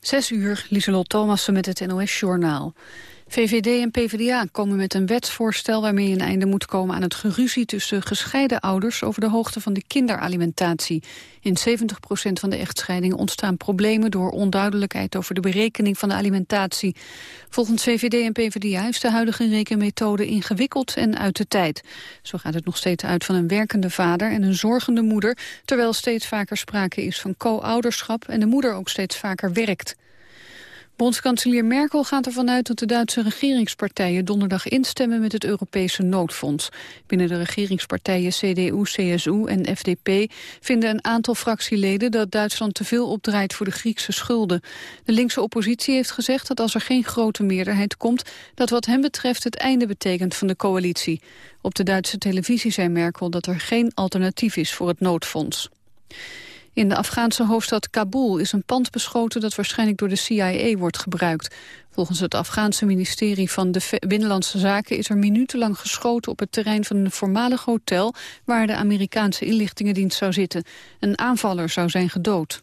Zes uur, Lieselot Thomassen met het NOS-journaal. VVD en PvdA komen met een wetsvoorstel waarmee een einde moet komen aan het geruzie tussen gescheiden ouders over de hoogte van de kinderalimentatie. In 70% van de echtscheidingen ontstaan problemen door onduidelijkheid over de berekening van de alimentatie. Volgens VVD en PvdA is de huidige rekenmethode ingewikkeld en uit de tijd. Zo gaat het nog steeds uit van een werkende vader en een zorgende moeder, terwijl steeds vaker sprake is van co-ouderschap en de moeder ook steeds vaker werkt. Bondskanselier Merkel gaat ervan uit dat de Duitse regeringspartijen donderdag instemmen met het Europese noodfonds. Binnen de regeringspartijen CDU, CSU en FDP vinden een aantal fractieleden dat Duitsland te veel opdraait voor de Griekse schulden. De linkse oppositie heeft gezegd dat als er geen grote meerderheid komt, dat wat hem betreft het einde betekent van de coalitie. Op de Duitse televisie zei Merkel dat er geen alternatief is voor het noodfonds. In de Afghaanse hoofdstad Kabul is een pand beschoten dat waarschijnlijk door de CIA wordt gebruikt. Volgens het Afghaanse ministerie van de Binnenlandse Zaken is er minutenlang geschoten op het terrein van een voormalig hotel waar de Amerikaanse inlichtingendienst zou zitten. Een aanvaller zou zijn gedood.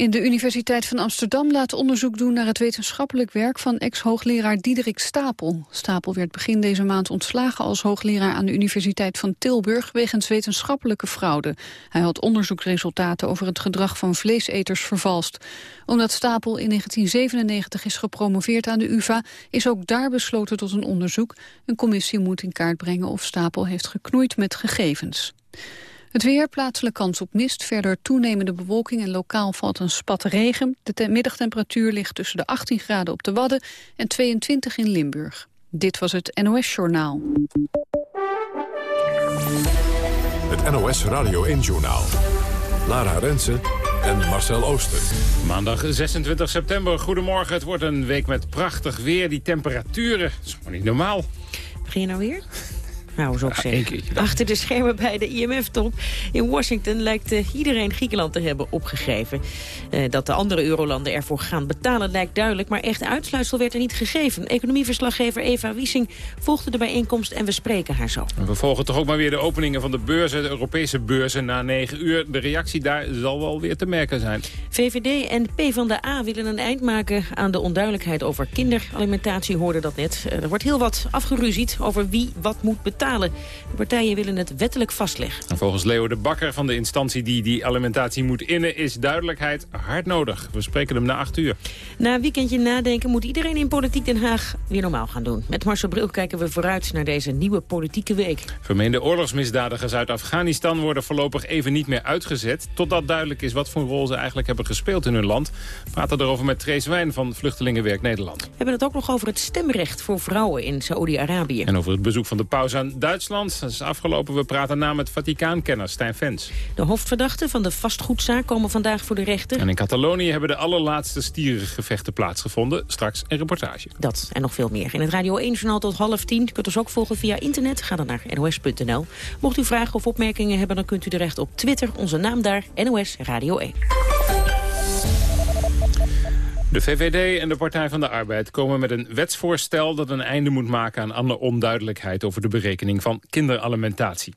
In de Universiteit van Amsterdam laat onderzoek doen naar het wetenschappelijk werk van ex-hoogleraar Diederik Stapel. Stapel werd begin deze maand ontslagen als hoogleraar aan de Universiteit van Tilburg wegens wetenschappelijke fraude. Hij had onderzoeksresultaten over het gedrag van vleeseters vervalst. Omdat Stapel in 1997 is gepromoveerd aan de UvA, is ook daar besloten tot een onderzoek. Een commissie moet in kaart brengen of Stapel heeft geknoeid met gegevens. Het weer, plaatselijk kans op mist, verder toenemende bewolking en lokaal valt een spat regen. De middagtemperatuur ligt tussen de 18 graden op de Wadden en 22 in Limburg. Dit was het NOS Journaal. Het NOS Radio 1 Journaal. Lara Rensen en Marcel Ooster. Maandag 26 september. Goedemorgen. Het wordt een week met prachtig weer. Die temperaturen, dat is gewoon niet normaal. Begin je nou weer? Nou, zo ja, Achter de schermen bij de IMF-top in Washington lijkt uh, iedereen Griekenland te hebben opgegeven. Uh, dat de andere eurolanden ervoor gaan betalen lijkt duidelijk, maar echt uitsluitsel werd er niet gegeven. Economieverslaggever Eva Wiesing volgde de bijeenkomst en we spreken haar zo. We volgen toch ook maar weer de openingen van de beurzen, de Europese beurzen na negen uur. De reactie daar zal wel weer te merken zijn. VVD en PvdA willen een eind maken aan de onduidelijkheid over kinderalimentatie, hoorde dat net. Er wordt heel wat afgeruzied over wie wat moet betalen. De partijen willen het wettelijk vastleggen. volgens Leo de Bakker van de instantie die die alimentatie moet innen... is duidelijkheid hard nodig. We spreken hem na acht uur. Na een weekendje nadenken moet iedereen in Politiek Den Haag weer normaal gaan doen. Met Marcel Bril kijken we vooruit naar deze nieuwe politieke week. Vermeende oorlogsmisdadigers uit Afghanistan worden voorlopig even niet meer uitgezet... totdat duidelijk is wat voor rol ze eigenlijk hebben gespeeld in hun land. We praten erover met Trace Wijn van Vluchtelingenwerk Nederland. We hebben het ook nog over het stemrecht voor vrouwen in Saoedi-Arabië. En over het bezoek van de paus aan Duitsland. Dat is afgelopen. We praten na met Vaticaankenner Stijn Vens. De hoofdverdachten van de vastgoedzaak komen vandaag voor de rechter. En in Catalonië hebben de allerlaatste stierengevechten plaatsgevonden. Straks een reportage. Dat en nog veel meer. In het Radio 1-journaal tot half tien. U kunt ons ook volgen via internet. Ga dan naar nos.nl. Mocht u vragen of opmerkingen hebben, dan kunt u terecht op Twitter. Onze naam daar, NOS Radio 1. De VVD en de Partij van de Arbeid komen met een wetsvoorstel... dat een einde moet maken aan alle onduidelijkheid... over de berekening van kinderalimentatie.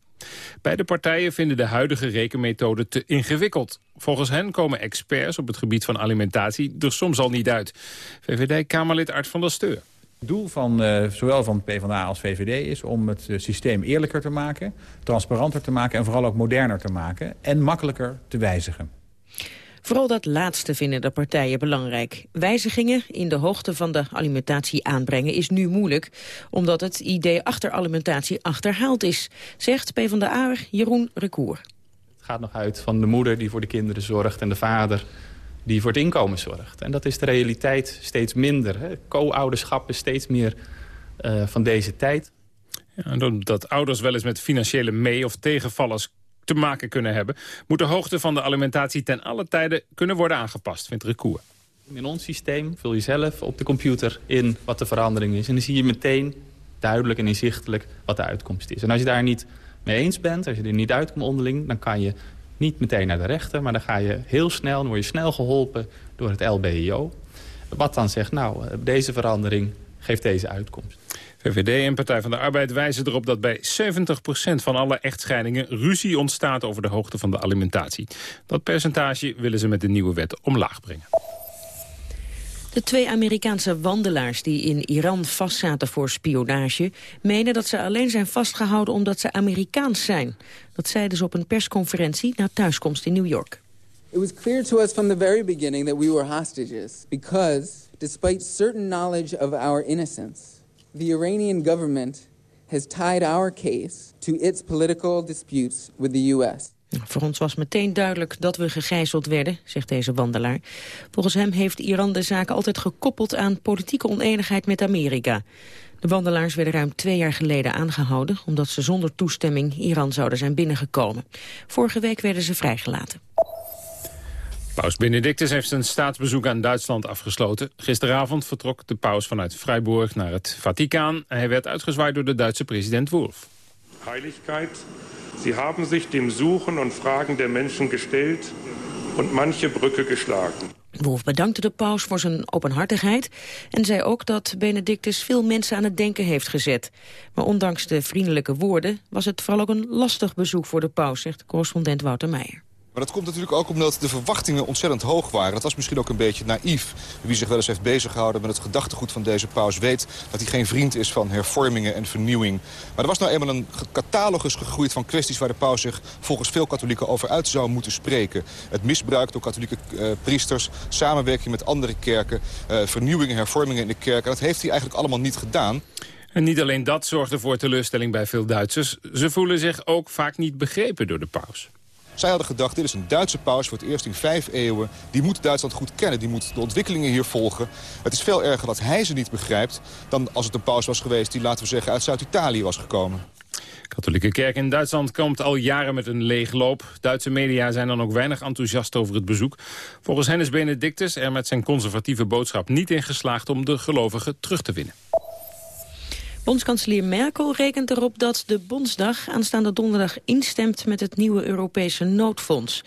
Beide partijen vinden de huidige rekenmethode te ingewikkeld. Volgens hen komen experts op het gebied van alimentatie er soms al niet uit. VVD-Kamerlid Art van der Steur. Het doel van uh, zowel van PvdA als VVD is om het uh, systeem eerlijker te maken... transparanter te maken en vooral ook moderner te maken... en makkelijker te wijzigen. Vooral dat laatste vinden de partijen belangrijk. Wijzigingen in de hoogte van de alimentatie aanbrengen is nu moeilijk... omdat het idee achter alimentatie achterhaald is, zegt PvdA Jeroen Recour. Het gaat nog uit van de moeder die voor de kinderen zorgt... en de vader die voor het inkomen zorgt. En dat is de realiteit steeds minder. Co-ouderschap is steeds meer uh, van deze tijd. Ja, dat ouders wel eens met financiële mee- of tegenvallers te maken kunnen hebben... moet de hoogte van de alimentatie ten alle tijden kunnen worden aangepast, vindt Recour. In ons systeem vul je zelf op de computer in wat de verandering is. En dan zie je meteen duidelijk en inzichtelijk wat de uitkomst is. En als je daar niet mee eens bent, als je er niet uitkomt onderling... dan kan je niet meteen naar de rechter, maar dan ga je heel snel... dan word je snel geholpen door het LBIO. Wat dan zegt, nou, deze verandering geeft deze uitkomst. VVD en Partij van de Arbeid wijzen erop dat bij 70% van alle echtscheidingen ruzie ontstaat over de hoogte van de alimentatie. Dat percentage willen ze met de nieuwe wet omlaag brengen. De twee Amerikaanse wandelaars die in Iran vastzaten voor spionage... menen dat ze alleen zijn vastgehouden omdat ze Amerikaans zijn. Dat zeiden ze op een persconferentie na thuiskomst in New York. It was clear to us from the very beginning that we were hostages... because, despite certain knowledge of our innocence... the Iranian government has tied our case to its political disputes with the U.S. Voor ons was meteen duidelijk dat we gegijzeld werden, zegt deze wandelaar. Volgens hem heeft Iran de zaak altijd gekoppeld aan politieke oneenigheid met Amerika. De wandelaars werden ruim twee jaar geleden aangehouden... omdat ze zonder toestemming Iran zouden zijn binnengekomen. Vorige week werden ze vrijgelaten. Paus Benedictus heeft zijn staatsbezoek aan Duitsland afgesloten. Gisteravond vertrok de paus vanuit Freiburg naar het Vaticaan. Hij werd uitgezwaaid door de Duitse president Wolf. Heiligkeit Sie haben sich dem Suchen und Fragen der Menschen gestellt und manche Brücke geschlagen. Wolf bedankte de paus voor zijn openhartigheid en zei ook dat Benedictus veel mensen aan het denken heeft gezet. Maar ondanks de vriendelijke woorden was het vooral ook een lastig bezoek voor de paus, zegt correspondent Wouter Meijer. Maar dat komt natuurlijk ook omdat de verwachtingen ontzettend hoog waren. Dat was misschien ook een beetje naïef. Wie zich wel eens heeft beziggehouden met het gedachtegoed van deze paus... weet dat hij geen vriend is van hervormingen en vernieuwing. Maar er was nou eenmaal een catalogus gegroeid van kwesties... waar de paus zich volgens veel katholieken over uit zou moeten spreken. Het misbruik door katholieke uh, priesters, samenwerking met andere kerken... Uh, vernieuwingen, hervormingen in de kerk. Dat heeft hij eigenlijk allemaal niet gedaan. En niet alleen dat zorgde voor teleurstelling bij veel Duitsers. Ze voelen zich ook vaak niet begrepen door de paus. Zij hadden gedacht, dit is een Duitse paus voor het eerst in vijf eeuwen. Die moet Duitsland goed kennen, die moet de ontwikkelingen hier volgen. Het is veel erger dat hij ze niet begrijpt... dan als het een paus was geweest die, laten we zeggen, uit Zuid-Italië was gekomen. De katholieke kerk in Duitsland komt al jaren met een leegloop. Duitse media zijn dan ook weinig enthousiast over het bezoek. Volgens hen is Benedictus er met zijn conservatieve boodschap niet in geslaagd... om de gelovigen terug te winnen. Bondskanselier Merkel rekent erop dat de Bondsdag aanstaande donderdag instemt met het nieuwe Europese noodfonds.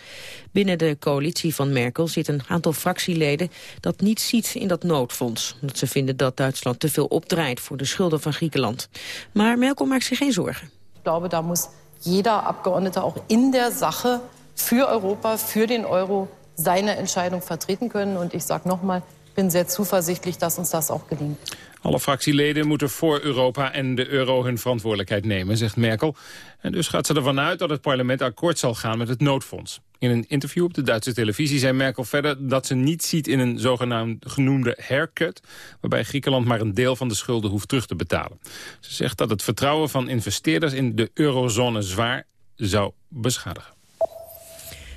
Binnen de coalitie van Merkel zit een aantal fractieleden dat niet ziet in dat noodfonds. Omdat ze vinden dat Duitsland te veel opdraait voor de schulden van Griekenland. Maar Merkel maakt zich geen zorgen. Ik glaube, daar moet jeder Abgeordnete ook in der Sache für Europa, für den Euro seine Entscheidung vertreten. Und ich sage nochmal, ich bin sehr zuversichtlich, dass uns das auch gelingt. Alle fractieleden moeten voor Europa en de euro hun verantwoordelijkheid nemen, zegt Merkel. En dus gaat ze ervan uit dat het parlement akkoord zal gaan met het noodfonds. In een interview op de Duitse televisie zei Merkel verder dat ze niet ziet in een zogenaamd genoemde haircut, waarbij Griekenland maar een deel van de schulden hoeft terug te betalen. Ze zegt dat het vertrouwen van investeerders in de eurozone zwaar zou beschadigen.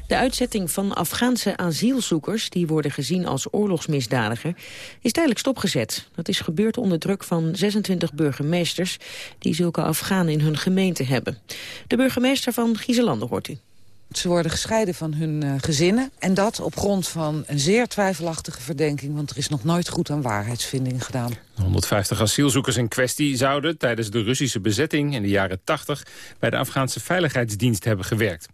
De uitzetting van Afghaanse asielzoekers, die worden gezien als oorlogsmisdadiger, is tijdelijk stopgezet. Dat is gebeurd onder druk van 26 burgemeesters die zulke Afghanen in hun gemeente hebben. De burgemeester van Gieselanden hoort u. Ze worden gescheiden van hun uh, gezinnen. En dat op grond van een zeer twijfelachtige verdenking... want er is nog nooit goed aan waarheidsvinding gedaan. 150 asielzoekers in kwestie zouden tijdens de Russische bezetting... in de jaren 80 bij de Afghaanse Veiligheidsdienst hebben gewerkt.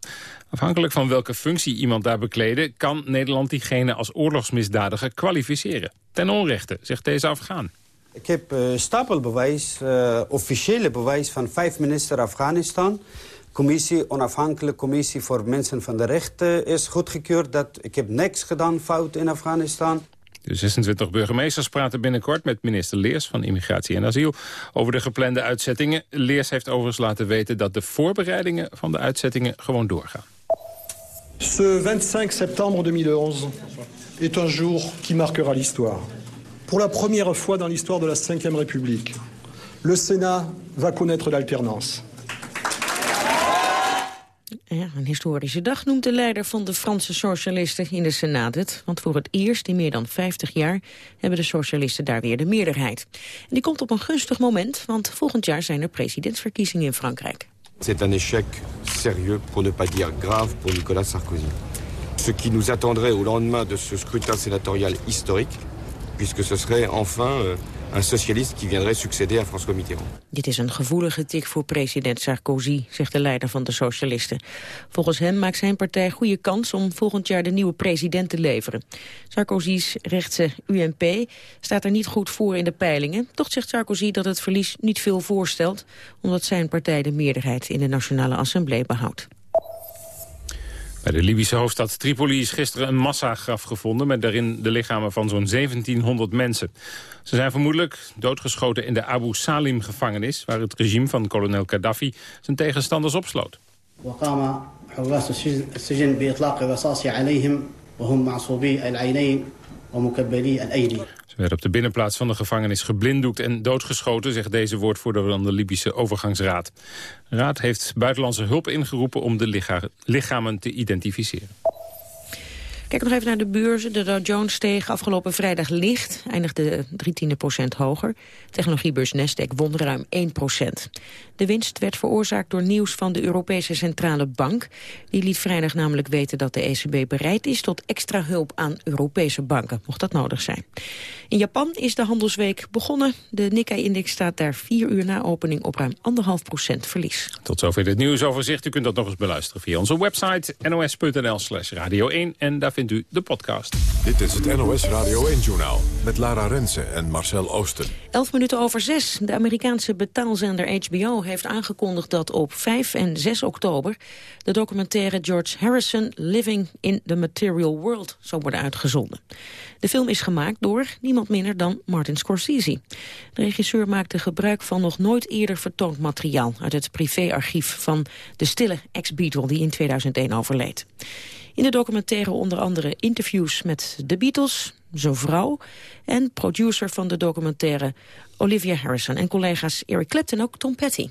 Afhankelijk van welke functie iemand daar bekleden... kan Nederland diegene als oorlogsmisdadiger kwalificeren. Ten onrechte, zegt deze Afghaan. Ik heb uh, stapelbewijs, uh, officiële bewijs van vijf minister Afghanistan commissie, onafhankelijke commissie voor mensen van de rechten is goedgekeurd. Dat, ik heb niks gedaan fout in Afghanistan. De 26 burgemeesters praten binnenkort met minister Leers van Immigratie en Asiel over de geplande uitzettingen. Leers heeft overigens laten weten dat de voorbereidingen van de uitzettingen gewoon doorgaan. Ce 25 septembre 2011 est un jour qui marquera l'histoire. Pour la première fois dans l'histoire de la Ve République, le Sénat va connaître l'alternance. Ja, een historische dag noemt de leider van de Franse socialisten in de Senaat het. Want voor het eerst in meer dan 50 jaar hebben de socialisten daar weer de meerderheid. En die komt op een gunstig moment, want volgend jaar zijn er presidentsverkiezingen in Frankrijk. C'est un échec sérieux, pour ne pas dire grave, pour Nicolas Sarkozy. Ce qui nous attendrait au lendemain de ce scrutin sénatorial historique, puisque ce serait enfin un socialiste qui viendrait succéder à François Mitterrand. Dit is een gevoelige tik voor president Sarkozy, zegt de leider van de socialisten. Volgens hem maakt zijn partij goede kans om volgend jaar de nieuwe president te leveren. Sarkozy's rechtse UMP staat er niet goed voor in de peilingen. Toch zegt Sarkozy dat het verlies niet veel voorstelt, omdat zijn partij de meerderheid in de Nationale Assemblée behoudt. Bij de Libische hoofdstad Tripoli is gisteren een massagraf gevonden... met daarin de lichamen van zo'n 1700 mensen. Ze zijn vermoedelijk doodgeschoten in de Abu Salim-gevangenis... waar het regime van kolonel Gaddafi zijn tegenstanders opsloot. Ze werden op de binnenplaats van de gevangenis geblinddoekt en doodgeschoten, zegt deze woordvoerder van de Libische overgangsraad. De raad heeft buitenlandse hulp ingeroepen om de lichamen te identificeren. Kijk nog even naar de beurzen. De Dow Jones steeg afgelopen vrijdag licht, eindigde drie tiende procent hoger. Technologiebeurs Nasdaq won ruim 1 procent. De winst werd veroorzaakt door nieuws van de Europese Centrale Bank. Die liet vrijdag namelijk weten dat de ECB bereid is tot extra hulp aan Europese banken, mocht dat nodig zijn. In Japan is de handelsweek begonnen. De Nikkei-index staat daar vier uur na opening op ruim anderhalf procent verlies. Tot zover dit nieuwsoverzicht. U kunt dat nog eens beluisteren via onze website nos.nl slash radio 1. En daar vindt u de podcast. Dit is het NOS Radio 1-journaal met Lara Rensen en Marcel Oosten. Elf minuten over zes. De Amerikaanse betaalzender HBO heeft aangekondigd dat op 5 en 6 oktober... de documentaire George Harrison Living in the Material World zou worden uitgezonden. De film is gemaakt door niemand minder dan Martin Scorsese. De regisseur maakte gebruik van nog nooit eerder vertoond materiaal... uit het privéarchief van de stille ex-Beatle die in 2001 overleed. In de documentaire onder andere interviews met de Beatles, zijn vrouw... en producer van de documentaire Olivia Harrison en collega's Eric Clapton en ook Tom Petty.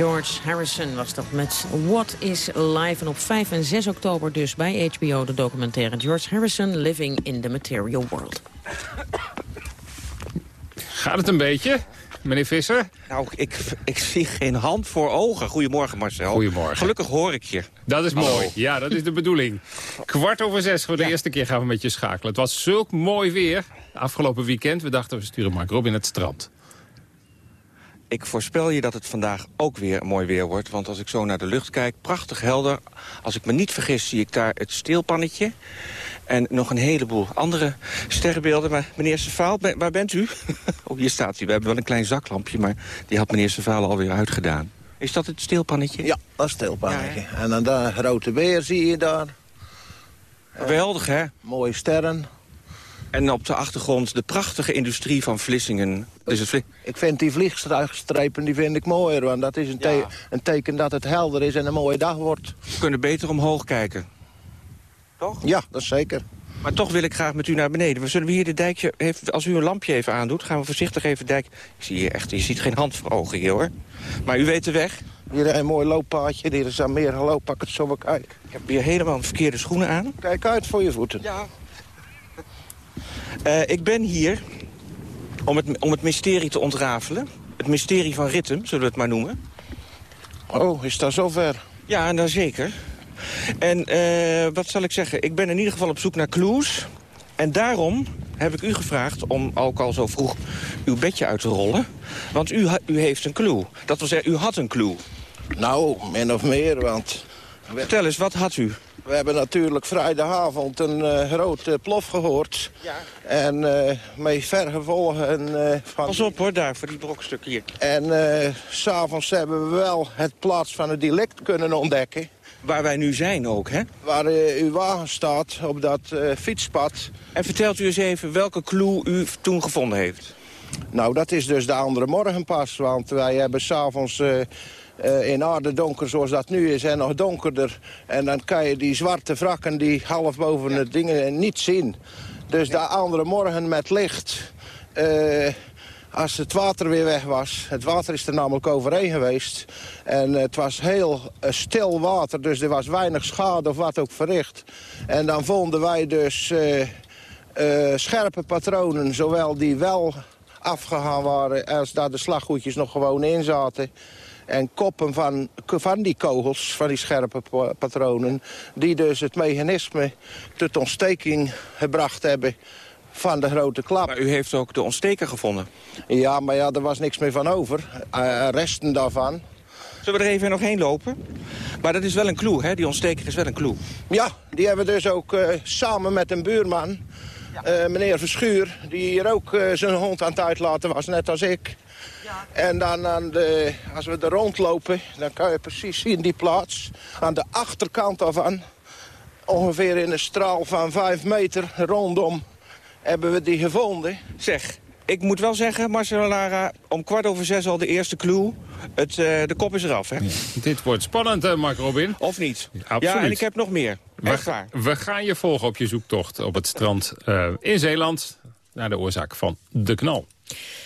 George Harrison was dat met What is Life. En op 5 en 6 oktober dus bij HBO de documentaire George Harrison Living in the Material World. Gaat het een beetje, meneer Visser? Nou, ik, ik zie geen hand voor ogen. Goedemorgen, Marcel. Goedemorgen. Gelukkig hoor ik je. Dat is mooi. Ja, dat is de bedoeling. Kwart over zes voor de eerste keer gaan we met je schakelen. Het was zulk mooi weer. Afgelopen weekend, we dachten we sturen Mark Robin het strand. Ik voorspel je dat het vandaag ook weer mooi weer wordt. Want als ik zo naar de lucht kijk, prachtig helder. Als ik me niet vergis, zie ik daar het steelpannetje. En nog een heleboel andere sterrenbeelden. Maar meneer Sevaal, waar bent u? oh, hier staat hij. We hebben wel een klein zaklampje, maar die had meneer Sevaal alweer uitgedaan. Is dat het steelpannetje? Ja, dat is het steelpannetje. en dan de grote beer zie je daar. Geweldig, hè? Mooie sterren. En op de achtergrond de prachtige industrie van Vlissingen. Dus het Ik vind die vliegstrepen die vind ik mooier, want dat is een, te- een teken dat het helder is en een mooie dag wordt. We kunnen beter omhoog kijken. Toch? Ja, dat is zeker. Maar toch wil ik graag met u naar beneden. We zullen hier de dijkje, als u een lampje even aandoet, gaan we voorzichtig even dijk... Ik zie hier echt, je ziet geen hand voor ogen hier hoor. Maar u weet de weg. Hier een mooi looppaadje, hier is aan meer gelopen, pak het zo wel kijk. Ik heb hier helemaal verkeerde schoenen aan. Kijk uit voor je voeten. Ja. Eh, ik ben hier om het, om het mysterie te ontrafelen. Het mysterie van Rittem, zullen we het maar noemen. Oh, is dat zover? Ja, nou zeker. En eh, wat zal ik zeggen? Ik ben in ieder geval op zoek naar clues. En daarom heb ik u gevraagd om ook al zo vroeg uw bedje uit te rollen. Want u, u heeft een clue. Dat wil zeggen, u had een clue. Nou, min of meer, want... Vertel eens, wat had u? We hebben natuurlijk vrijdagavond een eh, grote plof gehoord. Ja. En eh met vergevolgen... eh van Pas op hoor, daar, voor die brokstukken hier. En eh, s'avonds hebben we wel het plaats van het delict kunnen ontdekken. Waar wij nu zijn ook, hè? Waar eh, uw wagen staat, op dat eh, fietspad. En vertelt u eens even welke clue u toen gevonden heeft. Nou, dat is dus de andere morgen pas. Want wij hebben s'avonds uh, uh, in aarde donker zoals dat nu is en nog donkerder. En dan kan je die zwarte wrakken die half boven de dingen niet zien. Dus de andere morgen met licht... Uh, als het water weer weg was. Het water is er namelijk overheen geweest. En het was heel stil water, dus er was weinig schade of wat ook verricht. En dan vonden wij dus uh, uh, scherpe patronen, zowel die wel afgegaan waren... als daar de slaggoedjes nog gewoon in zaten. En koppen van, van die kogels, van die scherpe patronen... die dus het mechanisme tot ontsteking gebracht hebben van de grote klap. Maar u heeft ook de ontsteker gevonden? Ja, maar ja, er was niks meer van over. Uh, resten daarvan. Zullen we er even nog heen lopen? Maar dat is wel een clue, hè? Die ontsteker is wel een clue. Ja, die hebben we dus ook uh, samen met een buurman... Uh, meneer Verschuur, die hier ook uh, zijn hond aan het uitlaten was, net als ik. Ja. En dan aan de, als we er rondlopen, dan kan je precies zien die plaats. Aan de achterkant daarvan, ongeveer in een straal van vijf meter rondom hebben we die gevonden. Zeg, ik moet wel zeggen, Marcelo Lara, om kwart over zes al de eerste clue. Het, uh, de kop is eraf, hè? Ja. Dit wordt spannend, Mark Robin. Of niet? Ja, absoluut. Ja, en ik heb nog meer. Echt we, waar. We gaan je volgen op je zoektocht op het strand uh, in Zeeland... naar de oorzaak van de knal.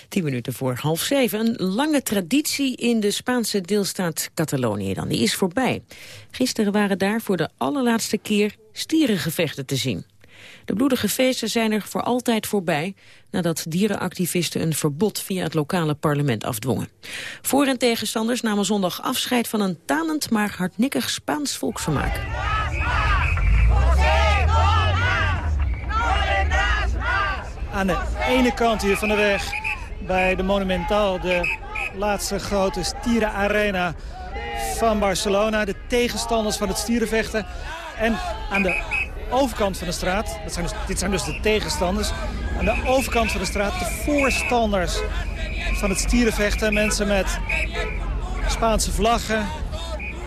Tien minuten voor half zeven. Een lange traditie in de Spaanse deelstaat Catalonië dan. Die is voorbij. Gisteren waren daar voor de allerlaatste keer stierengevechten te zien. De bloedige feesten zijn er voor altijd voorbij... nadat dierenactivisten een verbod via het lokale parlement afdwongen. Voor- en tegenstanders namen zondag afscheid van een tanend maar hardnekkig Spaans volksvermaak. Aan de ene kant hier van de weg, bij de Monumental... de laatste grote stierenarena van Barcelona. De tegenstanders van het stierenvechten. En aan de overkant van de straat, dat zijn dus, dit zijn dus de tegenstanders... aan de overkant van de straat de voorstanders van het stierenvechten. Mensen met Spaanse vlaggen,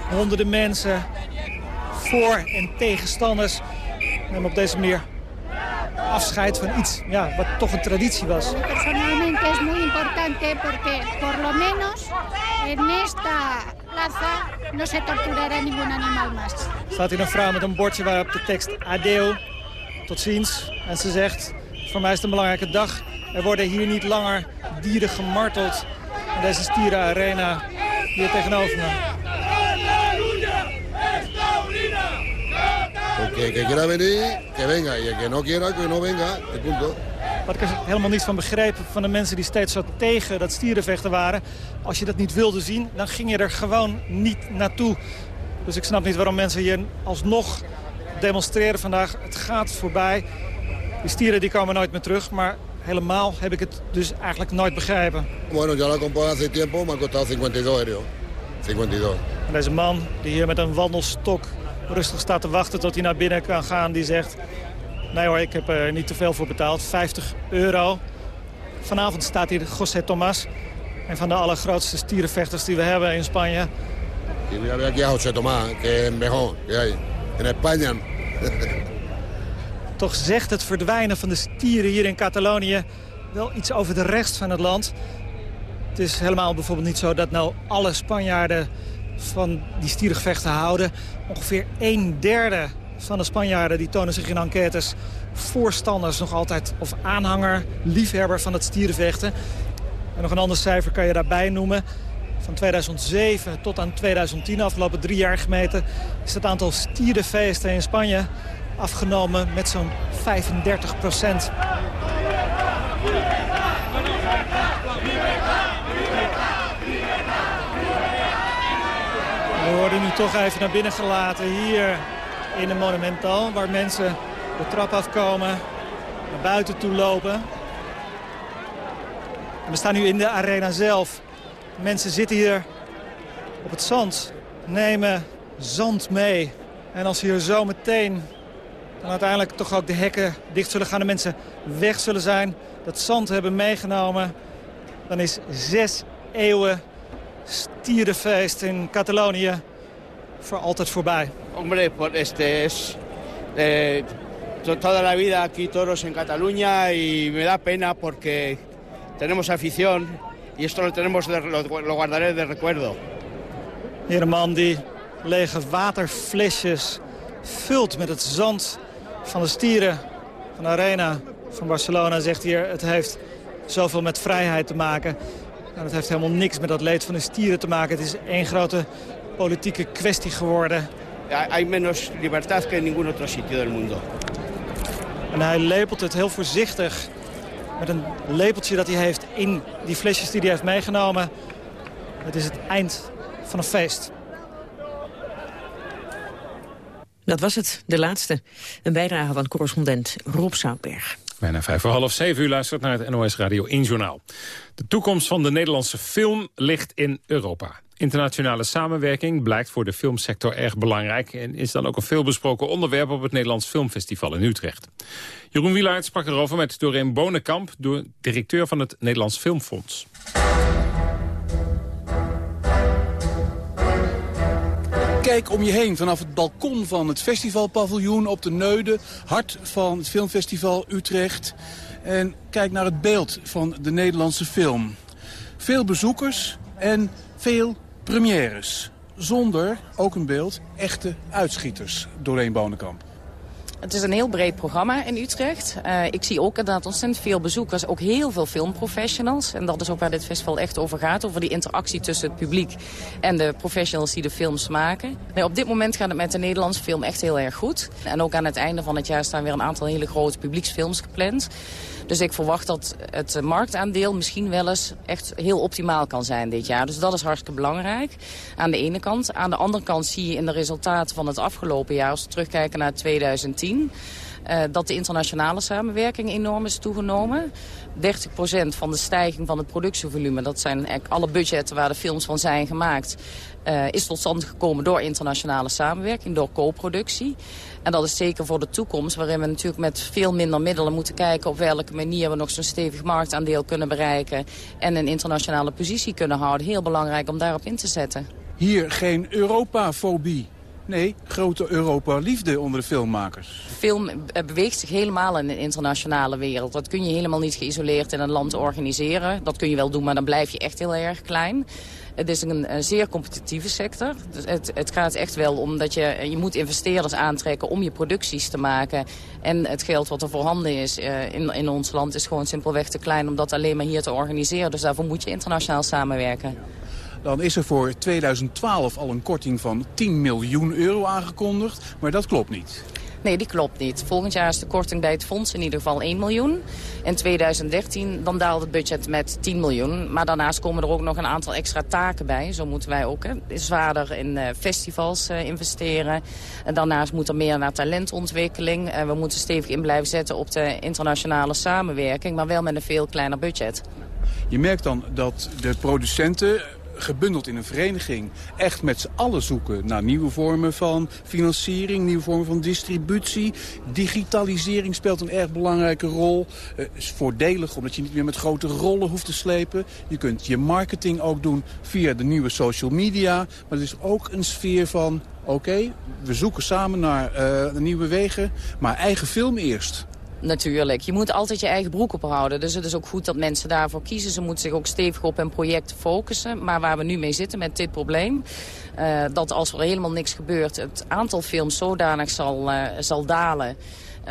honderden mensen, voor- en tegenstanders... nemen op deze manier afscheid van iets ja, wat toch een traditie was. Personalmente es muy importante porque por lo menos en esta plaza no se torturará ningún animal más. Staat hier een vrouw met een bordje waarop de tekst adeo, tot ziens. En ze zegt, voor mij is het een belangrijke dag. Er worden hier niet langer dieren gemarteld in deze stierenarena. hier tegenover me. Porque que quiera venir, que venga. Y el que no quiera, que no venga. De punto. Wat ik er helemaal niet van begreep van de mensen die steeds zo tegen dat stierenvechten waren. Als je dat niet wilde zien, dan ging je er gewoon niet naartoe. Dus ik snap niet waarom mensen hier alsnog demonstreren vandaag. Het gaat voorbij. Die stieren die komen nooit meer terug, maar helemaal heb ik het dus eigenlijk nooit begrepen. Bueno, yo la compré hace tiempo, me ha costado 52 euro. 52. En deze man die hier met een wandelstok rustig staat te wachten tot hij naar binnen kan gaan, die zegt... Nee hoor, ik heb er niet te veel voor betaald. 50 euro. Vanavond staat hier José Tomás. Een van de allergrootste stierenvechters die we hebben in Spanje. Y mira aquí a José Tomás, que es mejor que hay. En España. Toch zegt het verdwijnen van de stieren hier in Catalonië wel iets over de rest van het land. Het is helemaal bijvoorbeeld niet zo dat nou alle Spanjaarden van die stierengevechten houden. Ongeveer een derde van de Spanjaarden die tonen zich in enquêtes voorstanders nog altijd of aanhanger, liefhebber van het stierenvechten. En nog een ander cijfer kan je daarbij noemen. Van 2007 tot aan 2010, afgelopen drie jaar gemeten, is het aantal stierenfeesten in Spanje afgenomen met zo'n 35 procent. We worden nu toch even naar binnen gelaten hier in de Monumental... waar mensen de trap afkomen, naar buiten toe lopen. En we staan nu in de arena zelf. Mensen zitten hier op het zand, nemen zand mee. En als hier zo meteen dan uiteindelijk toch ook de hekken dicht zullen gaan... de mensen weg zullen zijn, dat zand hebben meegenomen... dan is zes eeuwen stierenfeest in Catalonië voor altijd voorbij. Hombre, pues este es eh, toda la vida aquí toros en Cataluña y me da pena porque tenemos afición y esto lo tenemos lo, lo guardaré de recuerdo. Hier een man die lege waterflesjes vult met het zand van de stieren van de arena van Barcelona. Zegt hier, het heeft zoveel met vrijheid te maken. Nou, dat heeft helemaal niks met dat leed van de stieren te maken. Het is één grote politieke kwestie geworden. Hay menos libertad que en ningún otro sitio del mundo. En hij lepelt het heel voorzichtig met een lepeltje dat hij heeft in die flesjes die hij heeft meegenomen. Het is het eind van een feest. Dat was het, de laatste. Een bijdrage van correspondent Rob Zoutberg. Bijna vijf voor half zeven u luistert naar het NOS Radio 1 Journaal. De toekomst van de Nederlandse film ligt in Europa. Internationale samenwerking blijkt voor de filmsector erg belangrijk... en is dan ook een veelbesproken onderwerp op het Nederlands Filmfestival in Utrecht. Jeroen Wielaert sprak erover met Doreen Bonenkamp... directeur van het Nederlands Filmfonds. Kijk om je heen vanaf het balkon van het festivalpaviljoen op de Neude... hart van het filmfestival Utrecht. En kijk naar het beeld van de Nederlandse film. Veel bezoekers en veel premières. Zonder, ook een beeld, echte uitschieters doorheen Bonenkamp. Het is een heel breed programma in Utrecht. Uh, ik zie ook inderdaad ontzettend veel bezoekers, ook heel veel filmprofessionals. En dat is ook waar dit festival echt over gaat, over die interactie tussen het publiek en de professionals die de films maken. Op dit moment gaat het met de Nederlandse film echt heel erg goed. En ook aan het einde van het jaar staan weer een aantal hele grote publieksfilms gepland. Dus ik verwacht dat het marktaandeel misschien wel eens echt heel optimaal kan zijn dit jaar. Dus dat is hartstikke belangrijk aan de ene kant. Aan de andere kant zie je in de resultaten van het afgelopen jaar... als we terugkijken naar 2010... Uh, dat de internationale samenwerking enorm is toegenomen. 30% van de stijging van het productievolume, dat zijn alle budgetten waar de films van zijn gemaakt, uh, is tot stand gekomen door internationale samenwerking, door co-productie. En dat is zeker voor de toekomst, waarin we natuurlijk met veel minder middelen moeten kijken op welke manier we nog zo'n stevig marktaandeel kunnen bereiken en een internationale positie kunnen houden. Heel belangrijk om daarop in te zetten. Hier geen Europafobie. Nee, grote Europa-liefde onder de filmmakers. Film beweegt zich helemaal in de internationale wereld. Dat kun je helemaal niet geïsoleerd in een land organiseren. Dat kun je wel doen, maar dan blijf je echt heel erg klein. Het is een, zeer competitieve sector. Dus het, het, gaat echt wel om dat je, je moet investeerders aantrekken om je producties te maken. En het geld wat er voorhanden is uh, in, in ons land is gewoon simpelweg te klein om dat alleen maar hier te organiseren. Dus daarvoor moet je internationaal samenwerken. Dan is er voor 2012 al een korting van 10 miljoen euro aangekondigd. Maar dat klopt niet. Nee, die klopt niet. Volgend jaar is de korting bij het fonds in ieder geval 1 miljoen. In 2013 dan daalt het budget met 10 miljoen. Maar daarnaast komen er ook nog een aantal extra taken bij. Zo moeten wij ook hè, zwaarder in uh, festivals uh, investeren. En daarnaast moet er meer naar talentontwikkeling. Uh, we moeten stevig in blijven zetten op de internationale samenwerking. Maar wel met een veel kleiner budget. Je merkt dan dat de producenten gebundeld in een vereniging echt met z'n allen zoeken naar nieuwe vormen van financiering, nieuwe vormen van distributie. Digitalisering speelt een erg belangrijke rol. Uh, is voordelig omdat je niet meer met grote rollen hoeft te slepen. Je kunt je marketing ook doen via de nieuwe social media. Maar het is ook een sfeer van, oké, we zoeken samen naar uh, nieuwe wegen, maar eigen film eerst. Natuurlijk. Je moet altijd je eigen broek ophouden. Dus het is ook goed dat mensen daarvoor kiezen. Ze moeten zich ook stevig op hun project focussen. Maar waar we nu mee zitten met dit probleem... Uh, dat als er helemaal niks gebeurt... het aantal films zodanig zal, uh, zal dalen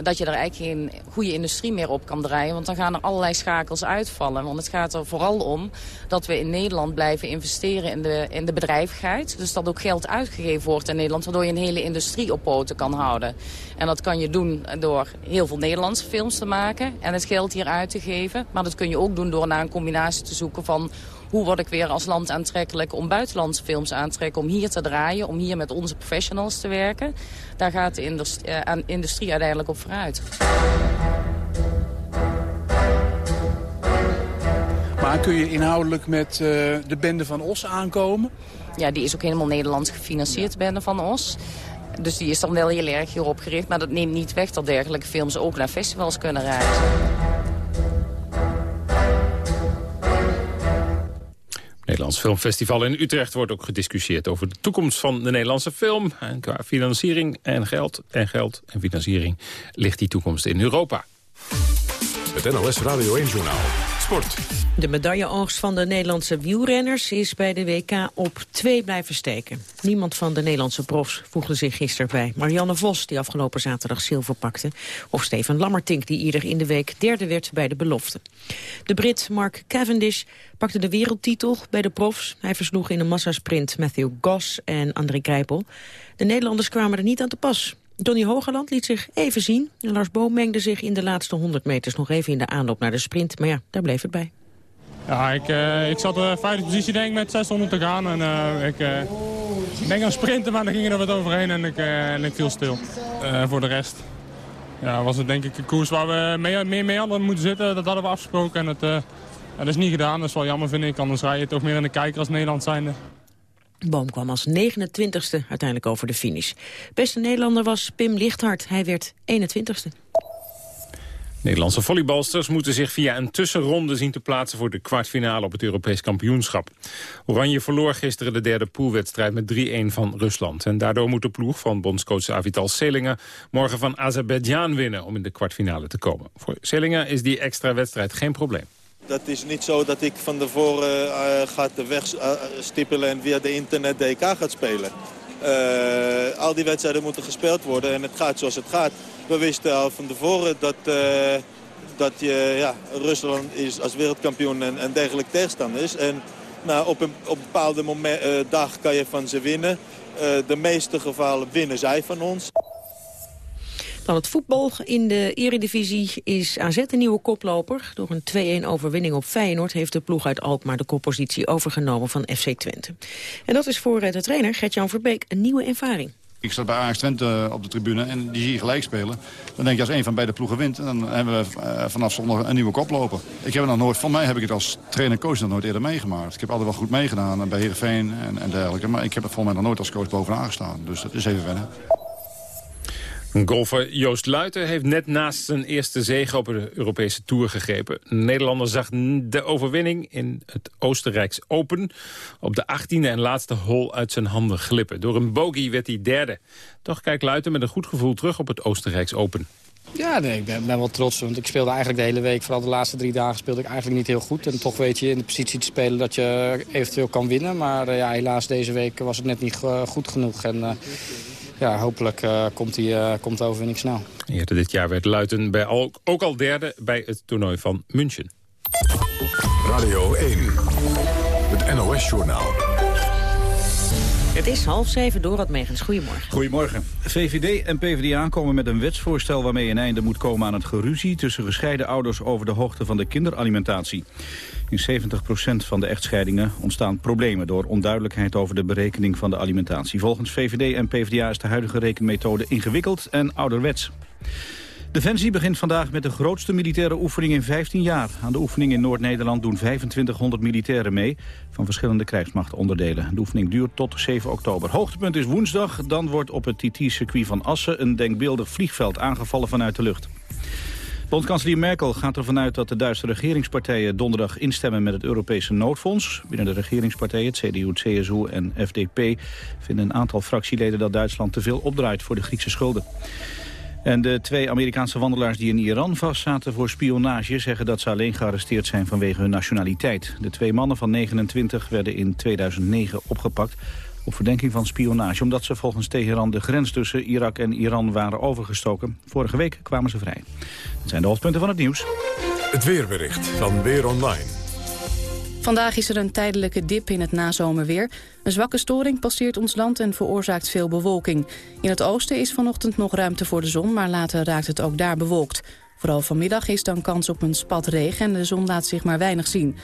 dat je er eigenlijk geen goede industrie meer op kan draaien. Want dan gaan er allerlei schakels uitvallen. Want het gaat er vooral om dat we in Nederland blijven investeren in de, in de bedrijvigheid. Dus dat ook geld uitgegeven wordt in Nederland. Waardoor je een hele industrie op poten kan houden. En dat kan je doen door heel veel Nederlandse films te maken. En het geld hier uit te geven. Maar dat kun je ook doen door naar een combinatie te zoeken van hoe word ik weer als land aantrekkelijk om buitenlandse films aan te trekken, om hier te draaien, om hier met onze professionals te werken. Daar gaat de industrie, uh, industrie uiteindelijk op vooruit. Maar kun je inhoudelijk met uh, de Bende van Os aankomen? Ja, die is ook helemaal Nederlands gefinancierd, de Bende van Os. Dus die is dan wel heel erg hierop gericht. Maar dat neemt niet weg dat dergelijke films ook naar festivals kunnen reizen. Nederlands Filmfestival in Utrecht wordt ook gediscussieerd over de toekomst van de Nederlandse film. En qua financiering en geld en geld en financiering ligt die toekomst in Europa. Het NLS Radio 1 Journaal. De medailleoogst van de Nederlandse wielrenners is bij de WK op twee blijven steken. Niemand van de Nederlandse profs voegde zich gisteren bij. Marianne Vos, die afgelopen zaterdag zilver pakte. Of Steven Lammertink, die ieder in de week derde werd bij de belofte. De Brit Mark Cavendish pakte de wereldtitel bij de profs. Hij versloeg in een massasprint Matthew Goss en André Krijpel. De Nederlanders kwamen er niet aan te pas. Donny Hogeland liet zich even zien. En Lars Boom mengde zich in de laatste 100 meters nog even in de aanloop naar de sprint. Maar ja, daar bleef het bij. Ja, ik, uh, ik zat in de vijfde positie denk met 600 te gaan. En uh, ik uh, denk aan sprinten, maar dan ging er wat overheen en ik, en ik viel stil. voor de rest ja, was het denk ik een koers waar we mee, meer mee hadden moeten zitten. Dat hadden we afgesproken en het, dat is niet gedaan. Dat is wel jammer vind ik, anders rij je toch meer in de kijker als Nederland zijnde. Boom kwam als 29ste uiteindelijk over de finish. Beste Nederlander was Pim Lichthart. Hij werd 21ste. Nederlandse volleybalsters moeten zich via een tussenronde zien te plaatsen voor de kwartfinale op het Europees kampioenschap. Oranje verloor gisteren de derde poolwedstrijd met 3-1 van Rusland. En daardoor moet de ploeg van bondscoach Avital Selingen morgen van Azerbeidzjan winnen om in de kwartfinale te komen. Voor Selingen is die extra wedstrijd geen probleem. Dat is niet zo dat ik van tevoren uh, ga de weg uh, stippelen en via de internet DK gaat spelen. Uh, al die wedstrijden moeten gespeeld worden en het gaat zoals het gaat. We wisten al van tevoren dat, dat je, ja, Rusland is als wereldkampioen en, en tegenstander is. En nou, op, een, op bepaalde moment, dag kan je van ze winnen. de meeste gevallen winnen zij van ons. Dan het voetbal. In de eredivisie is AZ een nieuwe koploper. Door een 2-1 overwinning op Feyenoord heeft de ploeg uit Alkmaar de koppositie overgenomen van FC Twente. En dat is voor de trainer Gert-Jan Verbeek een nieuwe ervaring. Ik sta bij Ajax Twente op de tribune en die zie je gelijk spelen. Dan denk je als een van beide ploegen wint, dan hebben we vanaf zondag een nieuwe koploper. Ik heb nog nooit, van mij heb ik het als trainer-coach nog nooit eerder meegemaakt. Ik heb altijd wel goed meegedaan bij Heerenveen en, en dergelijke. Maar ik heb het voor mij nog nooit als coach bovenaan gestaan. Dus dat is even wennen. Golfer Joost Luiten heeft net naast zijn eerste zege op de Europese Tour gegrepen. Nederlander zag de overwinning in het Oostenrijks Open op de 18e en laatste hole uit zijn handen glippen. Door een bogey werd hij derde. Toch kijkt Luiten met een goed gevoel terug op het Oostenrijks Open. Ja, nee, ik ben, wel trots. Want ik speelde eigenlijk de hele week, vooral de laatste drie dagen, speelde ik eigenlijk niet heel goed. En toch weet je in de positie te spelen dat je eventueel kan winnen. Maar uh, ja, helaas deze week was het net niet uh, goed genoeg. En, uh, ja, hopelijk uh, komt, die, uh, komt de overwinning snel. Eerder dit jaar werd Luiten bij al, ook al derde bij het toernooi van München. Radio 1, het NOS-journaal. Het is half zeven, door het Megens. Goedemorgen. Goedemorgen. VVD en PvdA komen met een wetsvoorstel waarmee een einde moet komen aan het geruzie tussen gescheiden ouders over de hoogte van de kinderalimentatie. In 70% van de echtscheidingen ontstaan problemen door onduidelijkheid over de berekening van de alimentatie. Volgens VVD en PvdA is de huidige rekenmethode ingewikkeld en ouderwets. Defensie begint vandaag met de grootste militaire oefening in 15 jaar. Aan de oefening in Noord-Nederland doen 2500 militairen mee... van verschillende krijgsmachtonderdelen. De oefening duurt tot 7 oktober. Hoogtepunt is woensdag. Dan wordt op het TT-circuit van Assen... een denkbeeldig vliegveld aangevallen vanuit de lucht. Bondkanselier Merkel gaat ervan uit dat de Duitse regeringspartijen donderdag instemmen met het Europese noodfonds. Binnen de regeringspartijen, CDU, CSU en FDP, vinden een aantal fractieleden dat Duitsland te veel opdraait voor de Griekse schulden. En de twee Amerikaanse wandelaars die in Iran vastzaten voor spionage... zeggen dat ze alleen gearresteerd zijn vanwege hun nationaliteit. De twee mannen van 29 werden in 2009 opgepakt op verdenking van spionage... omdat ze volgens Teheran de grens tussen Irak en Iran waren overgestoken. Vorige week kwamen ze vrij. Dat zijn de hoofdpunten van het nieuws. Het weerbericht van Weer Online. Vandaag is er een tijdelijke dip in het nazomerweer. Een zwakke storing passeert ons land en veroorzaakt veel bewolking. In het oosten is vanochtend nog ruimte voor de zon, maar later raakt het ook daar bewolkt. Vooral vanmiddag is dan kans op een spat regen en de zon laat zich maar weinig zien.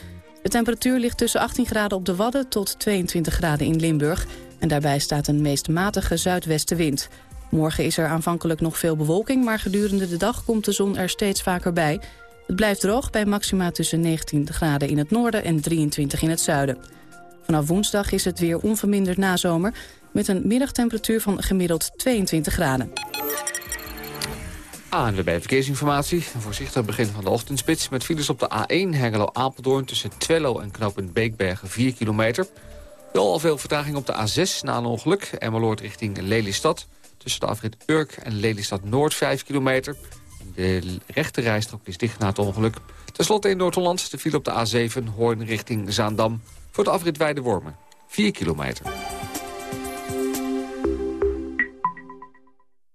De temperatuur ligt tussen 18 graden op de Wadden tot 22 graden in Limburg. En daarbij staat een meest matige zuidwestenwind. Morgen is er aanvankelijk nog veel bewolking, maar gedurende de dag komt de zon er steeds vaker bij... Het blijft droog bij maxima tussen 19 graden in het noorden en 23 in het zuiden. Vanaf woensdag is het weer onverminderd nazomer... met een middagtemperatuur van gemiddeld 22 graden. ANWB Verkeersinformatie. Een voorzichtig begin van de ochtendspits... met files op de A1 Hengelo-Apeldoorn tussen Twello en knooppunt Beekbergen 4 kilometer. Wel al veel vertraging op de A6 na een ongeluk. Emmeloord richting Lelystad. Tussen de afrit Urk en Lelystad Noord 5 kilometer... De rechte rijstrook is dicht na het ongeluk. Ten slotte in Noord-Holland de file op de A7 Hoorn richting Zaandam... voor de afrit Weide-Wormen. 4 kilometer.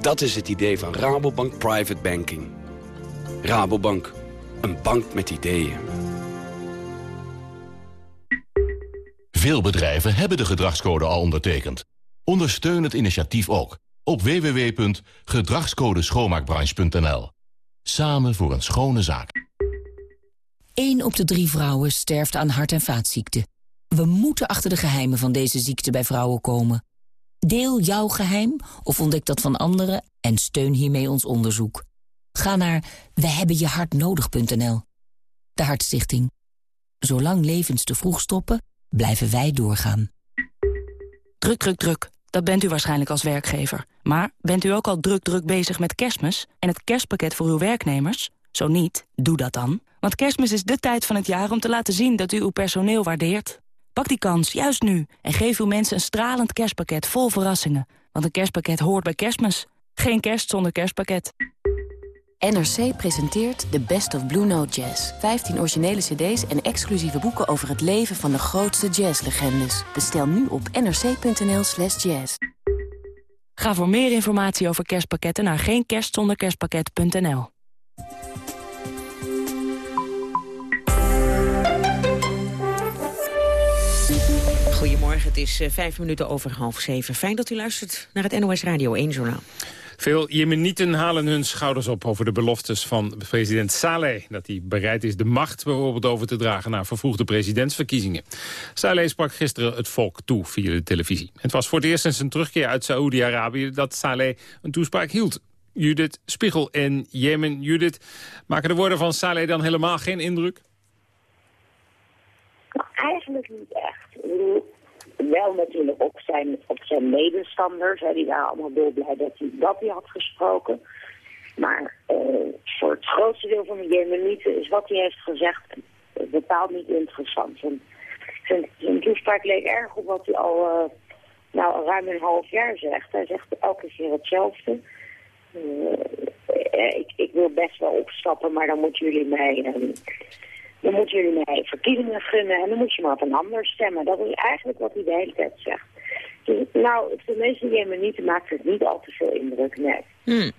Dat is het idee van Rabobank Private Banking. Rabobank, een bank met ideeën. Veel bedrijven hebben de gedragscode al ondertekend. Ondersteun het initiatief ook op www.gedragscodeschoonmaakbranche.nl Samen voor een schone zaak. 1 op de drie vrouwen sterft aan hart- en vaatziekten. We moeten achter de geheimen van deze ziekte bij vrouwen komen. Deel jouw geheim of ontdek dat van anderen en steun hiermee ons onderzoek. Ga naar wehebbenjehartnodig.nl. De Hartstichting. Zolang levens te vroeg stoppen, blijven wij doorgaan. Druk, druk, druk. Dat bent u waarschijnlijk als werkgever. Maar bent u ook al druk druk bezig met kerstmis en het kerstpakket voor uw werknemers? Zo niet, doe dat dan. Want kerstmis is de tijd van het jaar om te laten zien dat u uw personeel waardeert. Pak die kans, juist nu, en geef uw mensen een stralend kerstpakket vol verrassingen. Want een kerstpakket hoort bij kerstmis. Geen kerst zonder kerstpakket. NRC presenteert The Best of Blue Note Jazz. 15 originele cd's en exclusieve boeken over het leven van de grootste jazzlegendes. Bestel nu op nrc.nl slash jazz. Ga voor meer informatie over kerstpakketten naar geenkerstzonderkerstpakket.nl. het is uh, vijf minuten over half zeven. Fijn dat u luistert naar het NOS Radio 1 Journaal. Veel Jemenieten halen hun schouders op over de beloftes van president Saleh... dat hij bereid is de macht bijvoorbeeld over te dragen... naar vervroegde presidentsverkiezingen. Saleh sprak gisteren het volk toe via de televisie. Het was voor het eerst sinds zijn terugkeer uit Saoedi-Arabië... dat Saleh een toespraak hield. Judith Spiegel in Jemen. Judith, maken de woorden van Saleh dan helemaal geen indruk? eigenlijk niet echt wel natuurlijk op zijn, op zijn medestanders. Hè, die waren allemaal heel blij dat hij, hij had gesproken. Maar uh, voor het grootste deel van de Jemenieten is wat hij heeft gezegd bepaald niet interessant. Zijn, toespraak leek erg op wat hij al uh, nou, ruim een half jaar zegt. Hij zegt elke keer hetzelfde. Uh, ik, ik, wil best wel opstappen, maar dan moeten jullie mij dan moeten jullie mij verkiezingen gunnen en dan moet je maar op een ander stemmen. Dat is eigenlijk wat hij de hele tijd zegt. Dus, nou, voor de meeste Jemenieten maakt het niet al te veel indruk, nee. Hmm.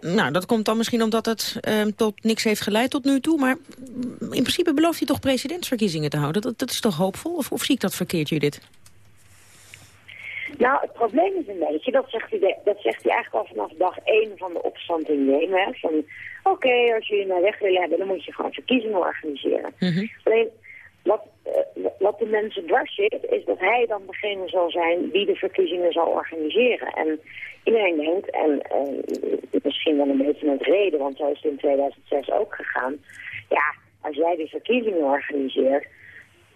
Nou, dat komt dan misschien omdat het uh, tot niks heeft geleid tot nu toe. Maar in principe belooft hij toch presidentsverkiezingen te houden? Dat, dat is toch hoopvol? Of, of zie ik dat verkeerd, Judith? Nou, het probleem is een beetje, dat zegt hij, dat zegt hij eigenlijk al vanaf dag één van de opstand in Jemen. Van, oké, als jullie mij weg willen hebben, dan moet je gewoon verkiezingen organiseren. Mhm. Alleen, wat, uh, wat de mensen dwars zit, is dat hij dan degene zal zijn die de verkiezingen zal organiseren. En iedereen denkt, en uh, misschien wel een beetje met reden, want zo is het in 2006 ook gegaan. Ja, als jij de verkiezingen organiseert,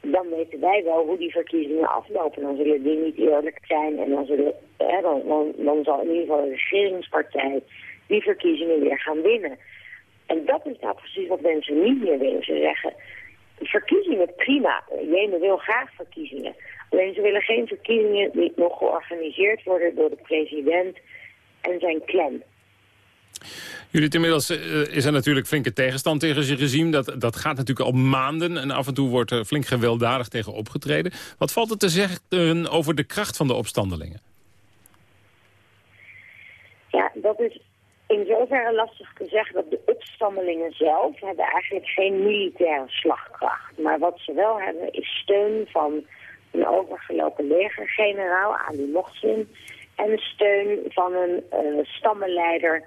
dan weten wij wel hoe die verkiezingen aflopen. Dan zullen die niet eerlijk zijn en dan, zullen, hè, dan, zal in ieder geval de regeringspartij die verkiezingen weer gaan winnen. En dat is nou precies wat mensen niet meer willen. Ze zeggen, verkiezingen prima. Jemen wil graag verkiezingen. Alleen ze willen geen verkiezingen die nog georganiseerd worden door de president en zijn clan. Jullie inmiddels uh, is er natuurlijk flinke tegenstand tegen zijn regime. Dat, dat gaat natuurlijk al maanden en af en toe wordt er flink gewelddadig tegen opgetreden. Wat valt er te zeggen over de kracht van de opstandelingen? Ja, dat is in zoverre lastig te zeggen dat de opstandelingen zelf hebben eigenlijk geen militaire slagkracht. Maar wat ze wel hebben is steun van een overgelopen legergeneraal, Ali Mohsin, en steun van een uh, stammenleider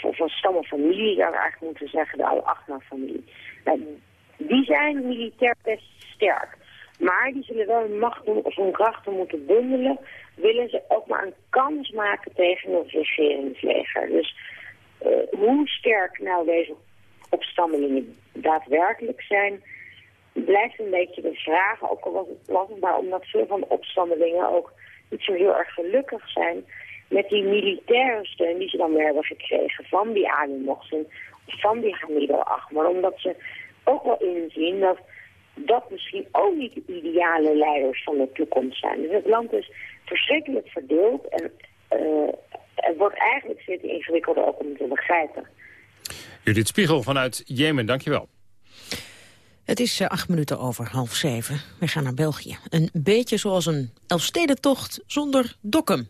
van stammenfamilie, zou ik eigenlijk moeten zeggen, de Al-Achma-familie. Nou, die zijn militair best sterk. Maar die zullen wel hun macht of hun krachten moeten bundelen. Willen ze ook maar een kans maken tegen het regeringsleger. Dus uh, hoe sterk nou deze opstammelingen daadwerkelijk zijn... blijft een beetje de vraag. Ook al was het, het maar omdat veel van de opstammelingen ook niet zo heel erg gelukkig zijn met die militaire steun die ze dan weer hebben gekregen van die Ali Mohsen, van die Hamid al-Ahmar. Omdat ze ook wel inzien dat dat misschien ook niet de ideale leiders van de toekomst zijn. Dus het land is verschrikkelijk verdeeld en uh, het wordt eigenlijk steeds ingewikkelder ook om te begrijpen. Judith Spiegel vanuit Jemen, dankjewel. Het is uh, acht minuten over half zeven. We gaan naar België. Een beetje zoals een Elfstedentocht zonder dokken.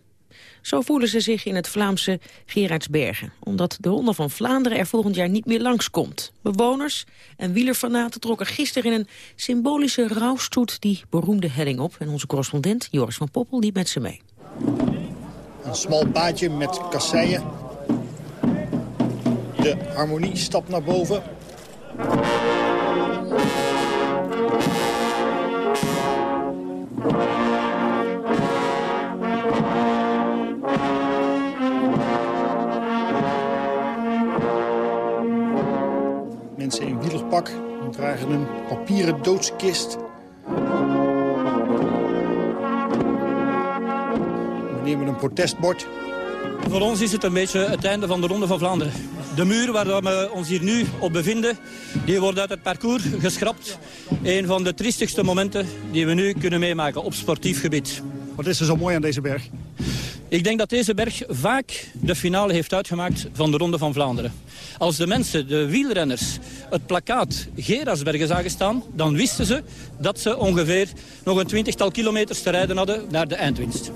Zo voelen ze zich in het Vlaamse Gerardsbergen. Omdat de Ronde van Vlaanderen er volgend jaar niet meer langskomt. Bewoners en wielerfanaten trokken gisteren in een symbolische rouwstoet die beroemde helling op. En onze correspondent Joris van Poppel liep met ze mee. Een smal paadje met kasseien. De harmonie stapt naar boven. In wielerpak. dragen een papieren doodskist. We nemen een protestbord. Voor ons is het een beetje het einde van de Ronde van Vlaanderen. De muur waar we ons hier nu op bevinden, die wordt uit het parcours geschrapt. Een van de triestigste momenten die we nu kunnen meemaken op sportief gebied. Wat is er zo mooi aan deze berg? Ik denk dat deze berg vaak de finale heeft uitgemaakt van de Ronde van Vlaanderen. Als de mensen, de wielrenners, het plakkaat Gerasbergen zagen staan... dan wisten ze dat ze ongeveer nog een twintigtal kilometers te rijden hadden naar de eindwinst.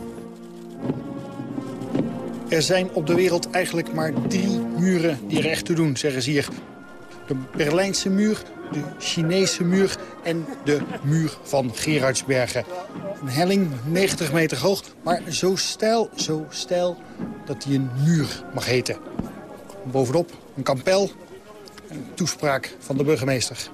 Er zijn op de wereld eigenlijk maar drie muren die recht te doen, zeggen ze hier. De Berlijnse muur, de Chinese muur en de muur van Gerardsbergen. Een helling 90 meter hoog, maar zo stijl, zo stijl dat hij een muur mag heten. Bovenop een kampel en een toespraak van de burgemeester.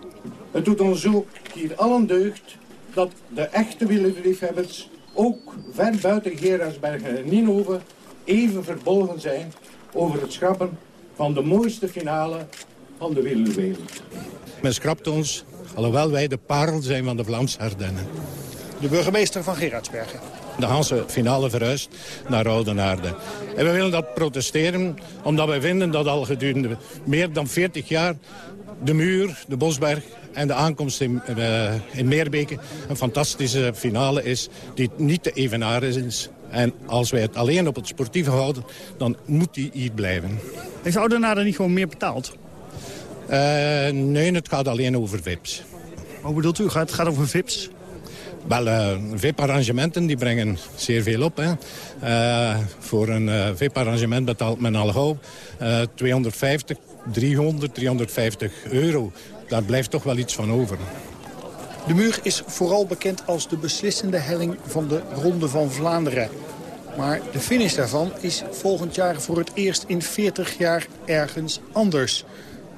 Het doet ons ook hier allen deugd dat de echte wielerliefhebbers ook ver buiten Gerardsbergen en Ninove even verbolgen zijn over het schrappen van de mooiste finale van de wielerwereld. Men schrapt ons, alhoewel wij de parel zijn van de Vlaamse Ardennen. De burgemeester van Gerardsbergen. De Hanse finale verhuist naar Oudenaarde. En we willen dat protesteren omdat wij vinden dat al gedurende meer dan 40 jaar... de muur, de Bosberg en de aankomst in, uh, in Meerbeke een fantastische finale is... die niet te evenaren is. En als wij het alleen op het sportieve houden, dan moet die hier blijven. Heeft Oudenaarde niet gewoon meer betaald? Uh, nee, het gaat alleen over VIP's. Hoe bedoelt u? Het gaat over VIP's? Wel, uh, VIP-arrangementen die brengen zeer veel op. Hè. Uh, voor een uh, VIP-arrangement betaalt men al gauw 250, 300, 350 euro. Daar blijft toch wel iets van over. De muur is vooral bekend als de beslissende helling van de Ronde van Vlaanderen. Maar de finish daarvan is volgend jaar voor het eerst in 40 jaar ergens anders.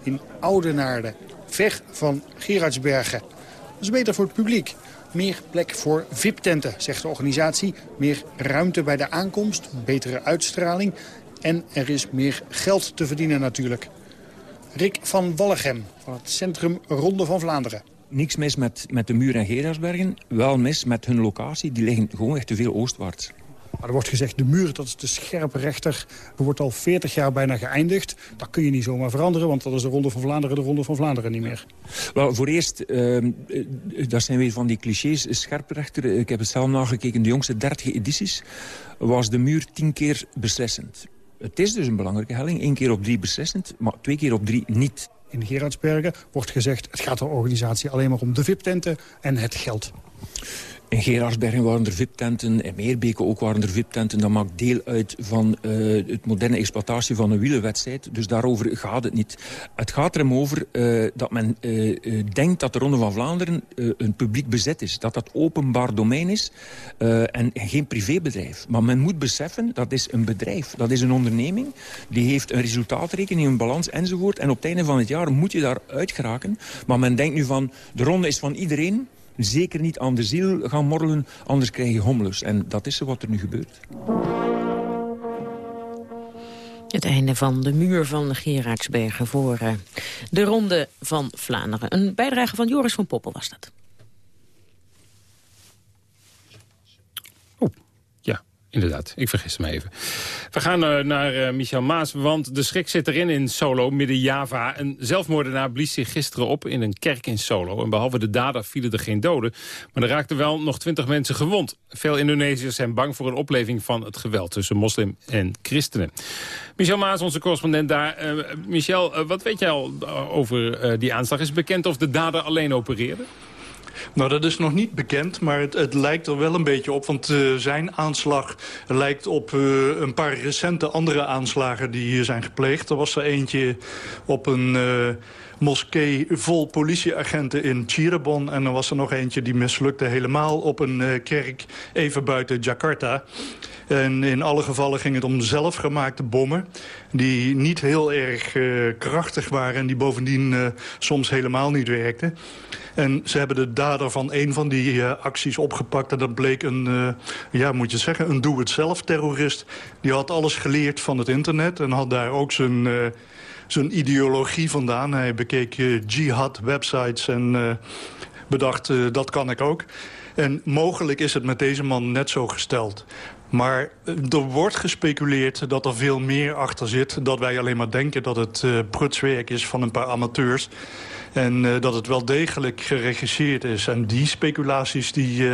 In Oudenaarde, ver van Gerardsbergen. Dat is beter voor het publiek. Meer plek voor VIP-tenten, zegt de organisatie. Meer ruimte bij de aankomst, betere uitstraling. En er is meer geld te verdienen natuurlijk. Rick van Wallegem van het Centrum Ronde van Vlaanderen. Niks mis met, met de muur en Gerardsbergen. Wel mis met hun locatie. Die liggen gewoon echt te veel oostwaarts. Maar er wordt gezegd, de muur, dat is de scherpe rechter. Er wordt al 40 jaar bijna geëindigd. Dat kun je niet zomaar veranderen, want dat is de Ronde van Vlaanderen... de Ronde van Vlaanderen niet meer. Wel, voor eerst, uh, dat zijn weer van die clichés, scherpe rechter. Ik heb het zelf nagekeken, de jongste 30 edities... was de muur tien keer beslissend. Het is dus een belangrijke helling. Eén keer op drie beslissend, maar twee keer op drie niet. In Gerardsbergen wordt gezegd... het gaat de organisatie alleen maar om de VIP-tenten en het geld. In Gerardsbergen waren er VIP-tenten, in Meerbeke ook waren er VIP-tenten. Dat maakt deel uit van uh, het moderne exploitatie van een wielerwedstrijd. Dus daarover gaat het niet. Het gaat er hem over uh, dat men uh, denkt dat de Ronde van Vlaanderen een publiek bezet is. Dat dat openbaar domein is en geen privébedrijf. Maar men moet beseffen, dat is een bedrijf. Dat is een onderneming. Die heeft een resultaatrekening, een balans enzovoort. En op het einde van het jaar moet je daar uit geraken. Maar men denkt nu van, de ronde is van iedereen zeker niet aan de ziel gaan morrelen, anders krijg je hommelus. En dat is wat er nu gebeurt. Het einde van de muur van Gerardsbergen voor uh, de Ronde van Vlaanderen. Een bijdrage van Joris van Poppel was dat. Inderdaad, ik vergis me even. We gaan uh, naar uh, Michel Maas, want de schrik zit erin in Solo, midden Java. Een zelfmoordenaar blies zich gisteren op in een kerk in Solo. En behalve de dader vielen er geen doden, maar er raakten wel nog twintig mensen gewond. Veel Indonesiërs zijn bang voor een opleving van het geweld tussen moslim en christenen. Michel Maas, onze correspondent daar. Uh, Michel, wat weet jij al over die aanslag? Is bekend of de dader alleen opereerde? Nou, dat is nog niet bekend, maar het, het lijkt er wel een beetje op. Want uh, zijn aanslag lijkt op uh, een paar recente andere aanslagen die hier zijn gepleegd. Er was er eentje op een... Uh, moskee vol politieagenten in Cirebon. En er was er nog eentje die mislukte helemaal op een uh, kerk even buiten Jakarta. En in alle gevallen ging het om zelfgemaakte bommen... die niet heel erg uh, krachtig waren en die bovendien uh, soms helemaal niet werkten. En ze hebben de dader van een van die acties opgepakt. En dat bleek een, ja, moet je zeggen, een doe-het-zelf terrorist. Die had alles geleerd van het internet en had daar ook zijn, zijn ideologie vandaan. Hij bekeek jihad-websites en bedacht, dat kan ik ook. En mogelijk is het met deze man net zo gesteld. Maar er wordt gespeculeerd dat er veel meer achter zit. Dat wij alleen maar denken dat het prutswerk is van een paar amateurs. En dat het wel degelijk geregisseerd is. En die speculaties die,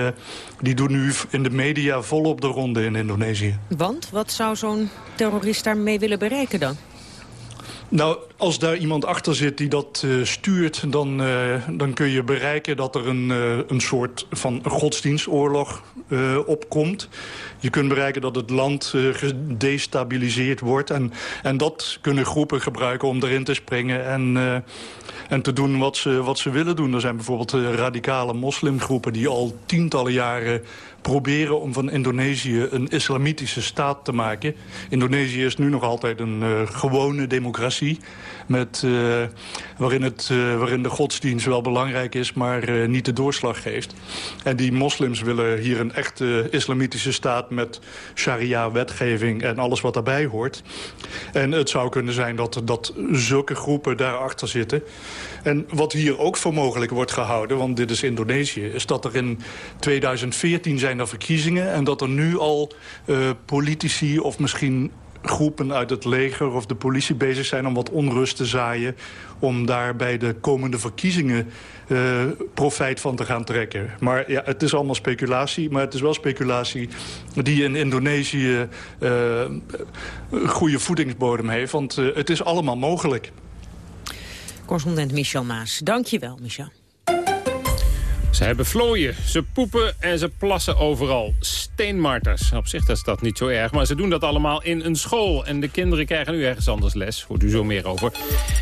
die doen nu in de media volop de ronde in Indonesië. Want wat zou zo'n terrorist daarmee willen bereiken dan? Nou, als daar iemand achter zit die dat uh, stuurt... Dan, uh, dan kun je bereiken dat er een, uh, een soort van godsdienstoorlog opkomt. Je kunt bereiken dat het land gedestabiliseerd wordt. En, en dat kunnen groepen gebruiken om erin te springen en, en te doen wat ze, wat ze willen doen. Er zijn bijvoorbeeld radicale moslimgroepen die al tientallen jaren proberen om van Indonesië een islamitische staat te maken. Indonesië is nu nog altijd een uh, gewone democratie... Met, uh, waarin, het, uh, waarin de godsdienst wel belangrijk is, maar niet de doorslag geeft. En die moslims willen hier een echte islamitische staat... met sharia-wetgeving en alles wat daarbij hoort. En het zou kunnen zijn dat, dat zulke groepen daarachter zitten... En wat hier ook voor mogelijk wordt gehouden, want dit is Indonesië... is dat er in 2014 zijn er verkiezingen... en dat er nu al politici of misschien groepen uit het leger of de politie bezig zijn om wat onrust te zaaien... om daar bij de komende verkiezingen uh, profijt van te gaan trekken. Maar ja, het is allemaal speculatie, maar het is wel speculatie die in Indonesië uh, goede voedingsbodem heeft. Want uh, het is allemaal mogelijk. Correspondent Michel Maas. Dank je wel, Michel. Ze hebben vlooien, ze poepen en ze plassen overal. Steenmarters. Op zich is dat niet zo erg, maar ze doen dat allemaal in een school. En de kinderen krijgen nu ergens anders les. Hoort u zo meer over.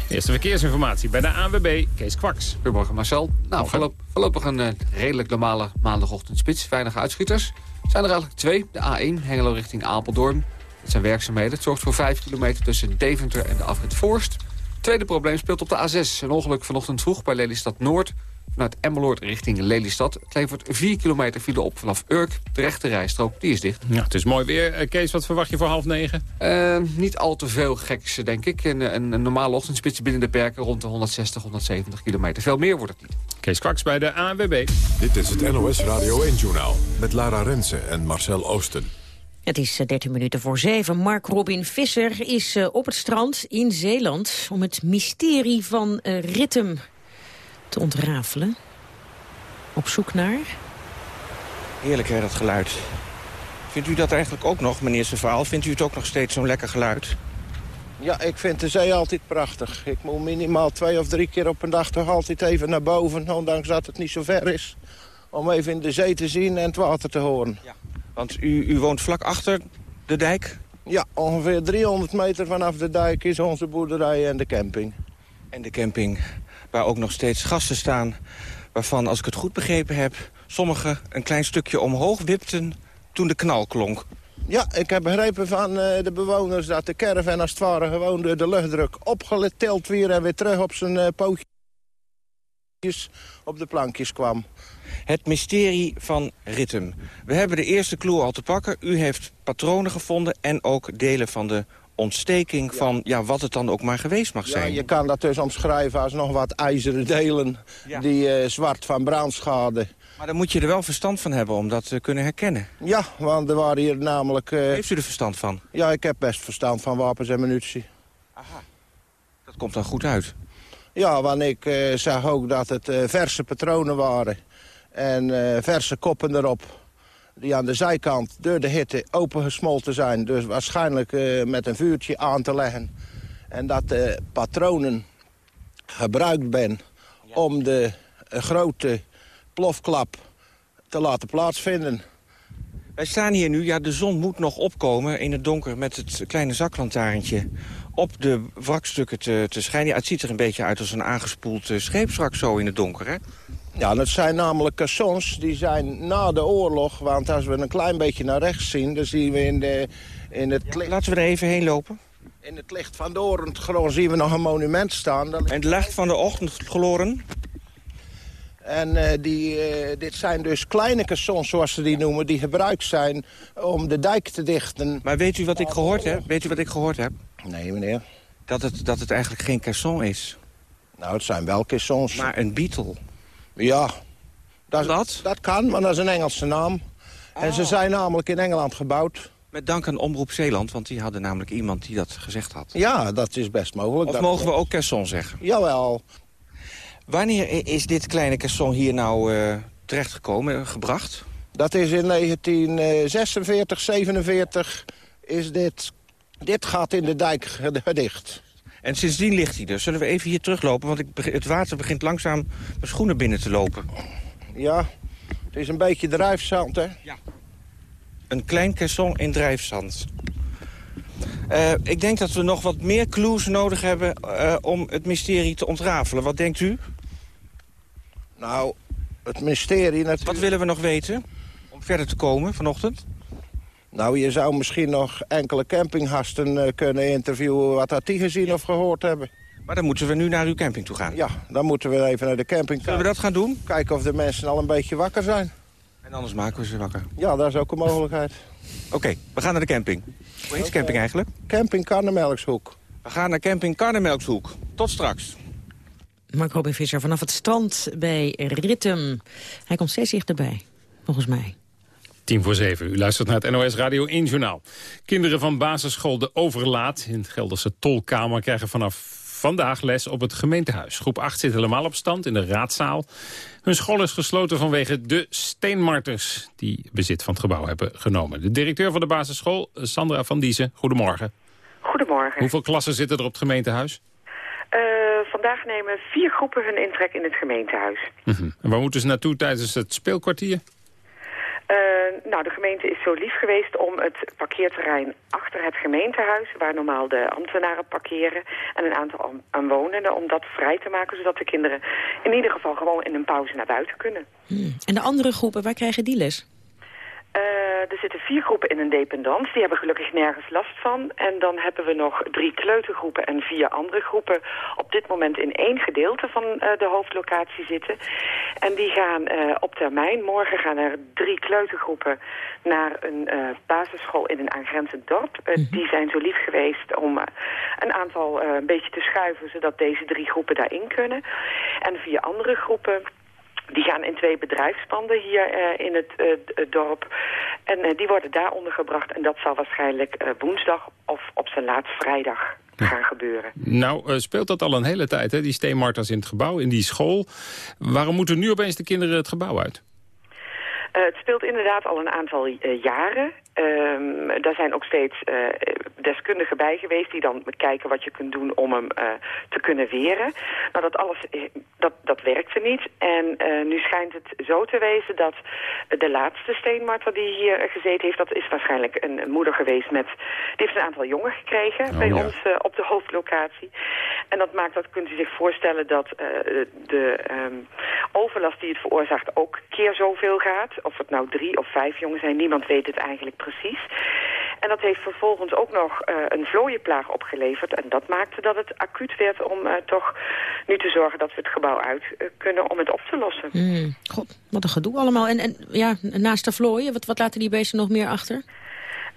Eerste verkeersinformatie bij de ANWB, Kees Kwaks. Goedemorgen Marcel. Nou, voorlop, voorlopig een uh, redelijk normale maandagochtendspits. Weinig uitschieters. zijn er eigenlijk twee. De A1, Hengelo richting Apeldoorn. Dat zijn werkzaamheden. Het zorgt voor 5 kilometer tussen Deventer en de afrit Voorst. Tweede probleem speelt op de A6. Een ongeluk vanochtend vroeg bij Lelystad Noord. Vanuit Emmeloord richting Lelystad. Het levert 4 kilometer file op vanaf Urk. De rechte rijstrook die is dicht. Ja, het is mooi weer. Eh, Kees, wat verwacht je voor half negen? Uh, niet al te veel geks, denk ik. Een, een, een normale ochtendspits binnen de perken rond de 160, 170 kilometer. Veel meer wordt het niet. Kees Kwaks bij de ANWB. Dit is het NOS Radio 1-journaal met Lara Rensen en Marcel Oosten. Het is 13 minuten voor 7. Mark Robin Visser is op het strand in Zeeland... om het mysterie van uh, ritm te ontrafelen. Op zoek naar... Heerlijk hè, dat geluid. Vindt u dat eigenlijk ook nog, meneer Sevaal? Vindt u het ook nog steeds zo'n lekker geluid? Ja, ik vind de zee altijd prachtig. Ik moet minimaal twee of drie keer op een dag toch altijd even naar boven... ondanks dat het niet zo ver is. Om even in de zee te zien en het water te horen. Ja. Want u, u woont vlak achter de dijk? Ja, ongeveer 300 meter vanaf de dijk is onze boerderij en de camping. En de camping, waar ook nog steeds gasten staan... waarvan, als ik het goed begrepen heb... sommigen een klein stukje omhoog wipten toen de knal klonk. Ja, ik heb begrepen van uh, de bewoners dat de caravan als het ware gewoon door de luchtdruk opgetild weer en weer terug op zijn uh, pootjes op de plankjes kwam. Het mysterie van ritm. We hebben de eerste clue al te pakken. U heeft patronen gevonden en ook delen van de ontsteking van ja, wat het dan ook maar geweest mag zijn. Ja, je kan dat dus omschrijven als nog wat ijzeren delen ja. die uh, zwart van brandschade. Maar dan moet je er wel verstand van hebben om dat te kunnen herkennen. Ja, want er waren hier namelijk... Uh... Heeft u er verstand van? Ja, ik heb best verstand van wapens en munitie. Aha, dat komt dan goed uit. Ja, want ik uh, zag ook dat het verse patronen waren. En verse koppen erop. Die aan de zijkant door de hitte opengesmolten zijn. Dus waarschijnlijk uh, met een vuurtje aan te leggen. En dat de patronen gebruikt ben om de grote plofklap te laten plaatsvinden. Wij staan hier nu, ja de zon moet nog opkomen in het donker met het kleine zaklantaarntje op de wrakstukken te, te schijnen. Ja, het ziet er een beetje uit als een aangespoeld scheepswrak zo in het donker, hè? Ja, dat zijn namelijk caissons. Die zijn na de oorlog. Want als we een klein beetje naar rechts zien... dan zien we in, de, in het licht... Laten we er even heen lopen. In het licht van de oorlog zien we nog een monument staan. En het licht van de ochtendgloren? En uh, die, uh, dit zijn dus kleine caissons, zoals ze die noemen... die gebruikt zijn om de dijk te dichten. Maar weet u wat ik gehoord heb? Weet u wat ik gehoord heb? Nee, meneer. Dat het, dat het eigenlijk geen caisson is. Nou, het zijn wel caissons. Maar een beetle. Ja, dat, dat? dat kan, maar dat is een Engelse naam. Oh. En ze zijn namelijk in Engeland gebouwd. Met dank aan Omroep Zeeland, want die hadden namelijk iemand die dat gezegd had. Ja, dat is best mogelijk. Of dat mogen we ook caisson zeggen? Jawel. Wanneer is dit kleine caisson hier nou uh, terechtgekomen, gebracht? Dat is in 1946, 47 is dit... Dit gaat in de dijk gedicht. En sindsdien ligt hij er. Zullen we even hier teruglopen? Want ik, het water begint langzaam mijn schoenen binnen te lopen. Ja, het is een beetje drijfzand, hè? Ja. Een klein caisson in drijfzand. Uh, ik denk dat we nog wat meer clues nodig hebben uh, om het mysterie te ontrafelen. Wat denkt u? Nou, het mysterie natuurlijk... Wat willen we nog weten om verder te komen vanochtend? Nou, je zou misschien nog enkele campinggasten uh, kunnen interviewen... wat dat die gezien of gehoord hebben. Maar dan moeten we nu naar uw camping toe gaan. Ja, dan moeten we even naar de camping. Zullen we dat gaan doen? Kijken of de mensen al een beetje wakker zijn. En anders maken we ze wakker. Ja, dat is ook een mogelijkheid. Oké, we gaan naar de camping. Hoe heet de camping eigenlijk? Camping Karnemelkshoek. We gaan naar camping Karnemelkshoek. Tot straks. Mark Robin Visser vanaf het strand bij Rittem. Hij komt steeds dichterbij, volgens mij. Tien voor zeven. U luistert naar het NOS Radio 1 Journaal. Kinderen van basisschool De Overlaat in het Gelderse Tolkamer... krijgen vanaf vandaag les op het gemeentehuis. Groep 8 zit helemaal op stand in de raadzaal. Hun school is gesloten vanwege de steenmarters... die bezit van het gebouw hebben genomen. De directeur van de basisschool, Sandra van Diezen, goedemorgen. Goedemorgen. Hoeveel klassen zitten er op het gemeentehuis? Uh, vandaag nemen vier groepen hun intrek in het gemeentehuis. Uh En waar moeten ze naartoe tijdens het speelkwartier? Uh, nou, de gemeente is zo lief geweest om het parkeerterrein achter het gemeentehuis... waar normaal de ambtenaren parkeren en een aantal aanwonenden... om dat vrij te maken, zodat de kinderen in ieder geval gewoon in een pauze naar buiten kunnen. Hmm. En de andere groepen, waar krijgen die les? Uh, er zitten vier groepen in een dependance. Die hebben gelukkig nergens last van. En dan hebben we nog drie kleutergroepen en vier andere groepen... op dit moment in één gedeelte van uh, de hoofdlocatie zitten. En die gaan uh, op termijn. Morgen gaan er drie kleutergroepen naar een basisschool in een aangrenzend dorp. -hmm. Die zijn zo lief geweest om een aantal een beetje te schuiven... zodat deze drie groepen daarin kunnen. En vier andere groepen die gaan in twee bedrijfspanden hier uh, in het, uh, het, dorp. En uh, die worden daar ondergebracht. En dat zal waarschijnlijk woensdag of op zijn laatst vrijdag gaan gebeuren. Nou, speelt dat al een hele tijd, hè? die steenmarters in het gebouw, in die school. Waarom moeten nu opeens de kinderen het gebouw uit? Uh, het speelt inderdaad al een aantal uh, jaren. Um, daar zijn ook steeds uh, deskundigen bij geweest die dan kijken wat je kunt doen om hem te kunnen weren. Maar dat alles, dat, dat werkte niet. En nu schijnt het zo te wezen dat de laatste steenmarter die hier gezeten heeft, dat is waarschijnlijk een, moeder geweest met, die heeft een aantal jongen gekregen oh, bij ja. ons op de hoofdlocatie. En dat maakt, dat kunt u zich voorstellen dat de um, overlast die het veroorzaakt ook keer zoveel gaat of het nou drie of vijf jongen zijn, niemand weet het eigenlijk precies. En dat heeft vervolgens ook nog uh, een vlooienplaag opgeleverd. En dat maakte dat het acuut werd om uh, toch nu te zorgen dat we het gebouw uit uh, kunnen om het op te lossen. Mm, God, wat een gedoe allemaal. En, en ja, naast de vlooien, wat, wat laten die beesten nog meer achter?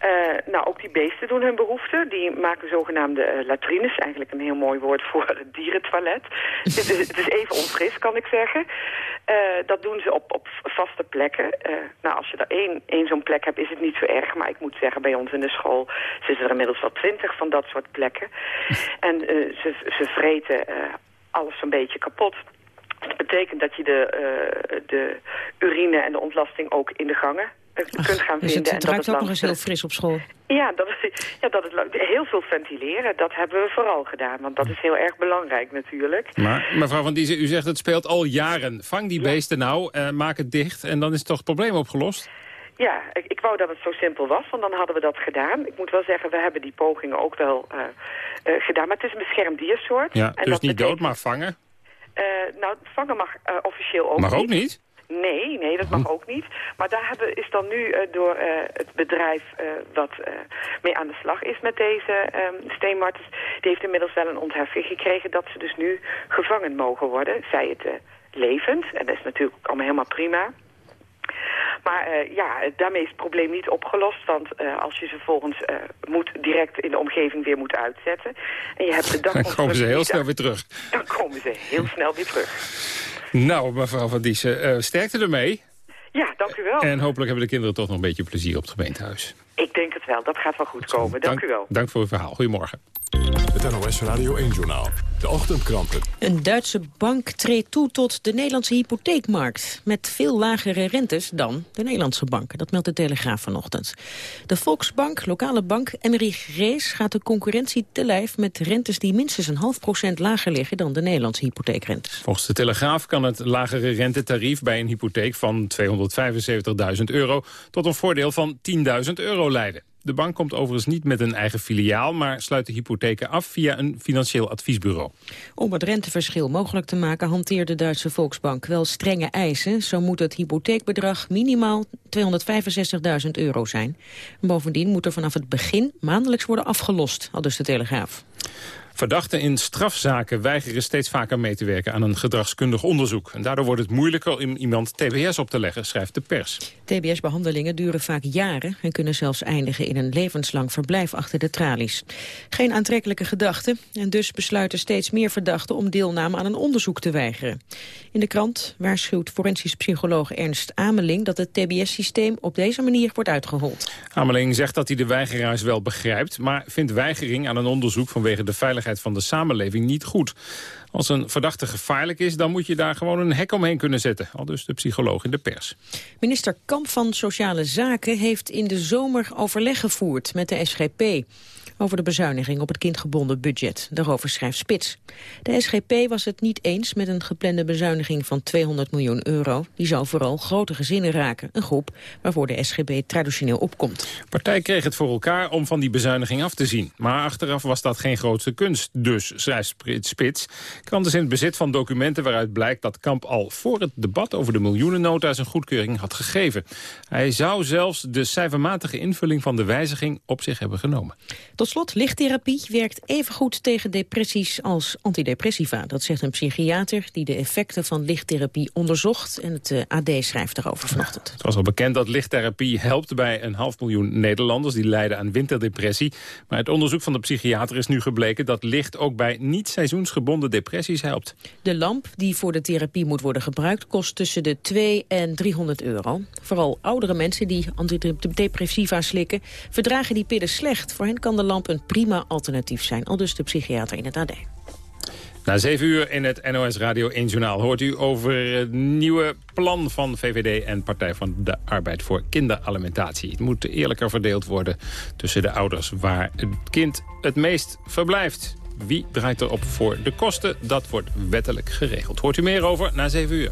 Uh, nou, ook die beesten doen hun behoefte. Die maken zogenaamde uh, latrines. Eigenlijk een heel mooi woord voor het dierentoilet. het, is, het is even onfris, kan ik zeggen. Uh, dat doen ze op, op vaste plekken. nou, als je er één, één zo'n plek hebt, is het niet zo erg. Maar ik moet zeggen, bij ons in de school zitten er inmiddels wel twintig van dat soort plekken. en ze, ze vreten alles een beetje kapot. Dat betekent dat je de, de urine en de ontlasting ook in de gangen Ach, kunt gaan dus vinden. Het, het ruikt ook nog eens heel fris op school. Ja, dat is, ja dat het, heel veel ventileren, dat hebben we vooral gedaan. Want dat is heel erg belangrijk natuurlijk. Maar mevrouw Van Diezen, u zegt het speelt al jaren. Vang die beesten nou, uh, maak het dicht en dan is toch het probleem opgelost? Ja, ik, ik, wou dat het zo simpel was, want dan hadden we dat gedaan. Ik moet wel zeggen, we hebben die pogingen ook wel uh, uh, gedaan. Maar het is een beschermd diersoort. Ja, en dus niet betekent, dood, maar vangen? nou, vangen mag officieel ook mag niet. ook niet? Nee, nee, dat mag ook niet. Maar daar hebben, is dan nu uh, door uh, het bedrijf uh, wat mee aan de slag is met deze um, die heeft inmiddels wel een ontheffing gekregen dat ze dus nu gevangen mogen worden. Zij het levend, en dat is natuurlijk allemaal helemaal prima... Maar uh, ja, daarmee is het probleem niet opgelost. Want uh, als je ze volgens uh, moet direct in de omgeving weer moet uitzetten... en je hebt de dag... Dan komen ze heel snel weer terug. Dan komen ze heel snel weer terug. Nou, mevrouw Van Diessen, sterkte ermee. Ja, dank u wel. En hopelijk hebben de kinderen toch nog een beetje plezier op het gemeentehuis. Ik denk het wel, dat gaat wel goed komen. Dank, dank u wel. Dank voor uw verhaal. Goedemorgen. Het NOS Radio 1-journaal. De ochtendkranten. Een Duitse bank treedt toe tot de Nederlandse hypotheekmarkt... met veel lagere rentes dan de Nederlandse banken. Dat meldt de Telegraaf vanochtend. De Volksbank, lokale bank Emmerich Rees... gaat de concurrentie te lijf met rentes die minstens een half procent lager liggen... dan de Nederlandse hypotheekrentes. Volgens de Telegraaf kan het lagere rentetarief bij een hypotheek van 275.000 euro... tot een voordeel van 10.000 euro leiden. De bank komt overigens niet met een eigen filiaal... maar sluit de hypotheken af via een financieel adviesbureau. Om het renteverschil mogelijk te maken... hanteert de Duitse Volksbank wel strenge eisen. Zo moet het hypotheekbedrag minimaal 265.000 euro zijn. Bovendien moet er vanaf het begin maandelijks worden afgelost, al dus de Telegraaf. Verdachten in strafzaken weigeren steeds vaker mee te werken aan een gedragskundig onderzoek. En daardoor wordt het moeilijker om iemand TBS op te leggen, schrijft de pers. TBS-behandelingen duren vaak jaren en kunnen zelfs eindigen in een levenslang verblijf achter de tralies. Geen aantrekkelijke gedachte en dus besluiten steeds meer verdachten om deelname aan een onderzoek te weigeren. In de krant waarschuwt forensisch psycholoog Ernst Ameling dat het TBS-systeem op deze manier wordt uitgehold. Ameling zegt dat hij de weigeraars wel begrijpt, maar vindt weigering aan een onderzoek vanwege de veiligheid van de samenleving niet goed. Als een verdachte gevaarlijk is, dan moet je daar gewoon een hek omheen kunnen zetten. Al dus de psycholoog in de pers. Minister Kamp van Sociale Zaken heeft in de zomer overleg gevoerd met de SGP over de bezuiniging op het kindgebonden budget. Daarover schrijft Spits. De SGP was het niet eens met een geplande bezuiniging van 200 miljoen euro. Die zou vooral grote gezinnen raken, een groep waarvoor de SGP traditioneel opkomt. De partij kreeg het voor elkaar om van die bezuiniging af te zien. Maar achteraf was dat geen grootste kunst. Dus, schrijft Spits, kwam dus in het bezit van documenten waaruit blijkt dat Kamp al voor het debat over de miljoenennota zijn goedkeuring had gegeven. Hij zou zelfs de cijfermatige invulling van de wijziging op zich hebben genomen. Tot slot, lichttherapie werkt even goed tegen depressies als antidepressiva. Dat zegt een psychiater die de effecten van lichttherapie onderzocht. En het eh, AD schrijft erover vanochtend. Het was al bekend dat lichttherapie helpt bij een half miljoen Nederlanders... die lijden aan winterdepressie. Maar het onderzoek van de psychiater is nu gebleken... dat licht ook bij niet-seizoensgebonden depressies helpt. De lamp die voor de therapie moet worden gebruikt... kost tussen de 2 en 300 euro. Vooral oudere mensen die antidepressiva slikken... verdragen die pillen slecht. Voor hen kan de lamp een prima alternatief zijn. Al dus de psychiater in het AD. Na zeven uur in het NOS Radio 1 Journaal hoort u over het nieuwe plan van VVD en Partij van de Arbeid voor kinderalimentatie. Het moet eerlijker verdeeld worden tussen de ouders waar het kind het meest verblijft. Wie draait erop voor de kosten? Dat wordt wettelijk geregeld. Hoort u meer over na zeven uur.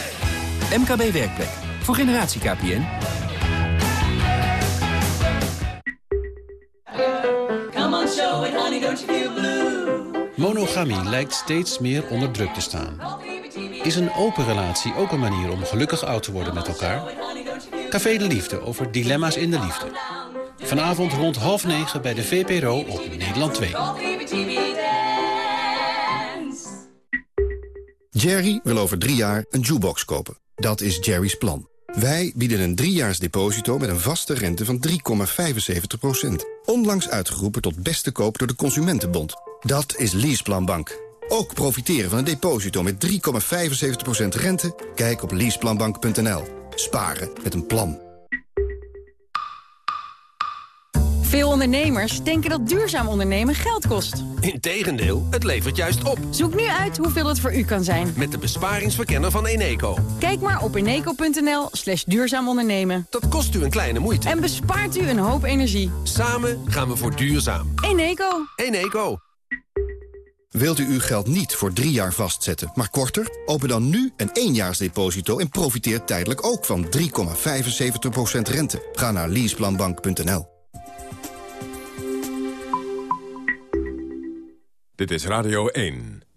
MKB Werkplek. Voor generatie KPN. Monogamie lijkt steeds meer onder druk te staan. Is een open relatie ook een manier om gelukkig oud te worden met elkaar? Café de Liefde over dilemma's in de liefde. Vanavond rond half negen bij de VPRO op Nederland 2. Jerry wil over drie jaar een jukebox kopen. Dat is Jerry's plan. Wij bieden een driejaars deposito met een vaste rente van 3,75%. Onlangs uitgeroepen tot beste koop door de Consumentenbond. Dat is Leaseplan Bank. Ook profiteren van een deposito met 3,75% rente? Kijk op leaseplanbank.nl. Sparen met een plan. Veel ondernemers denken dat duurzaam ondernemen geld kost. Integendeel, het levert juist op. Zoek nu uit hoeveel het voor u kan zijn. Met de besparingsverkenner van Eneco. Kijk maar op eneco.nl slash duurzaam ondernemen. Dat kost u een kleine moeite. En bespaart u een hoop energie. Samen gaan we voor duurzaam. Eneco. Eneco. Wilt u uw geld niet voor drie jaar vastzetten, maar korter? Open dan nu een éénjaarsdeposito en profiteer tijdelijk ook van 3,75% rente. Ga naar leaseplanbank.nl. Dit is Radio 1.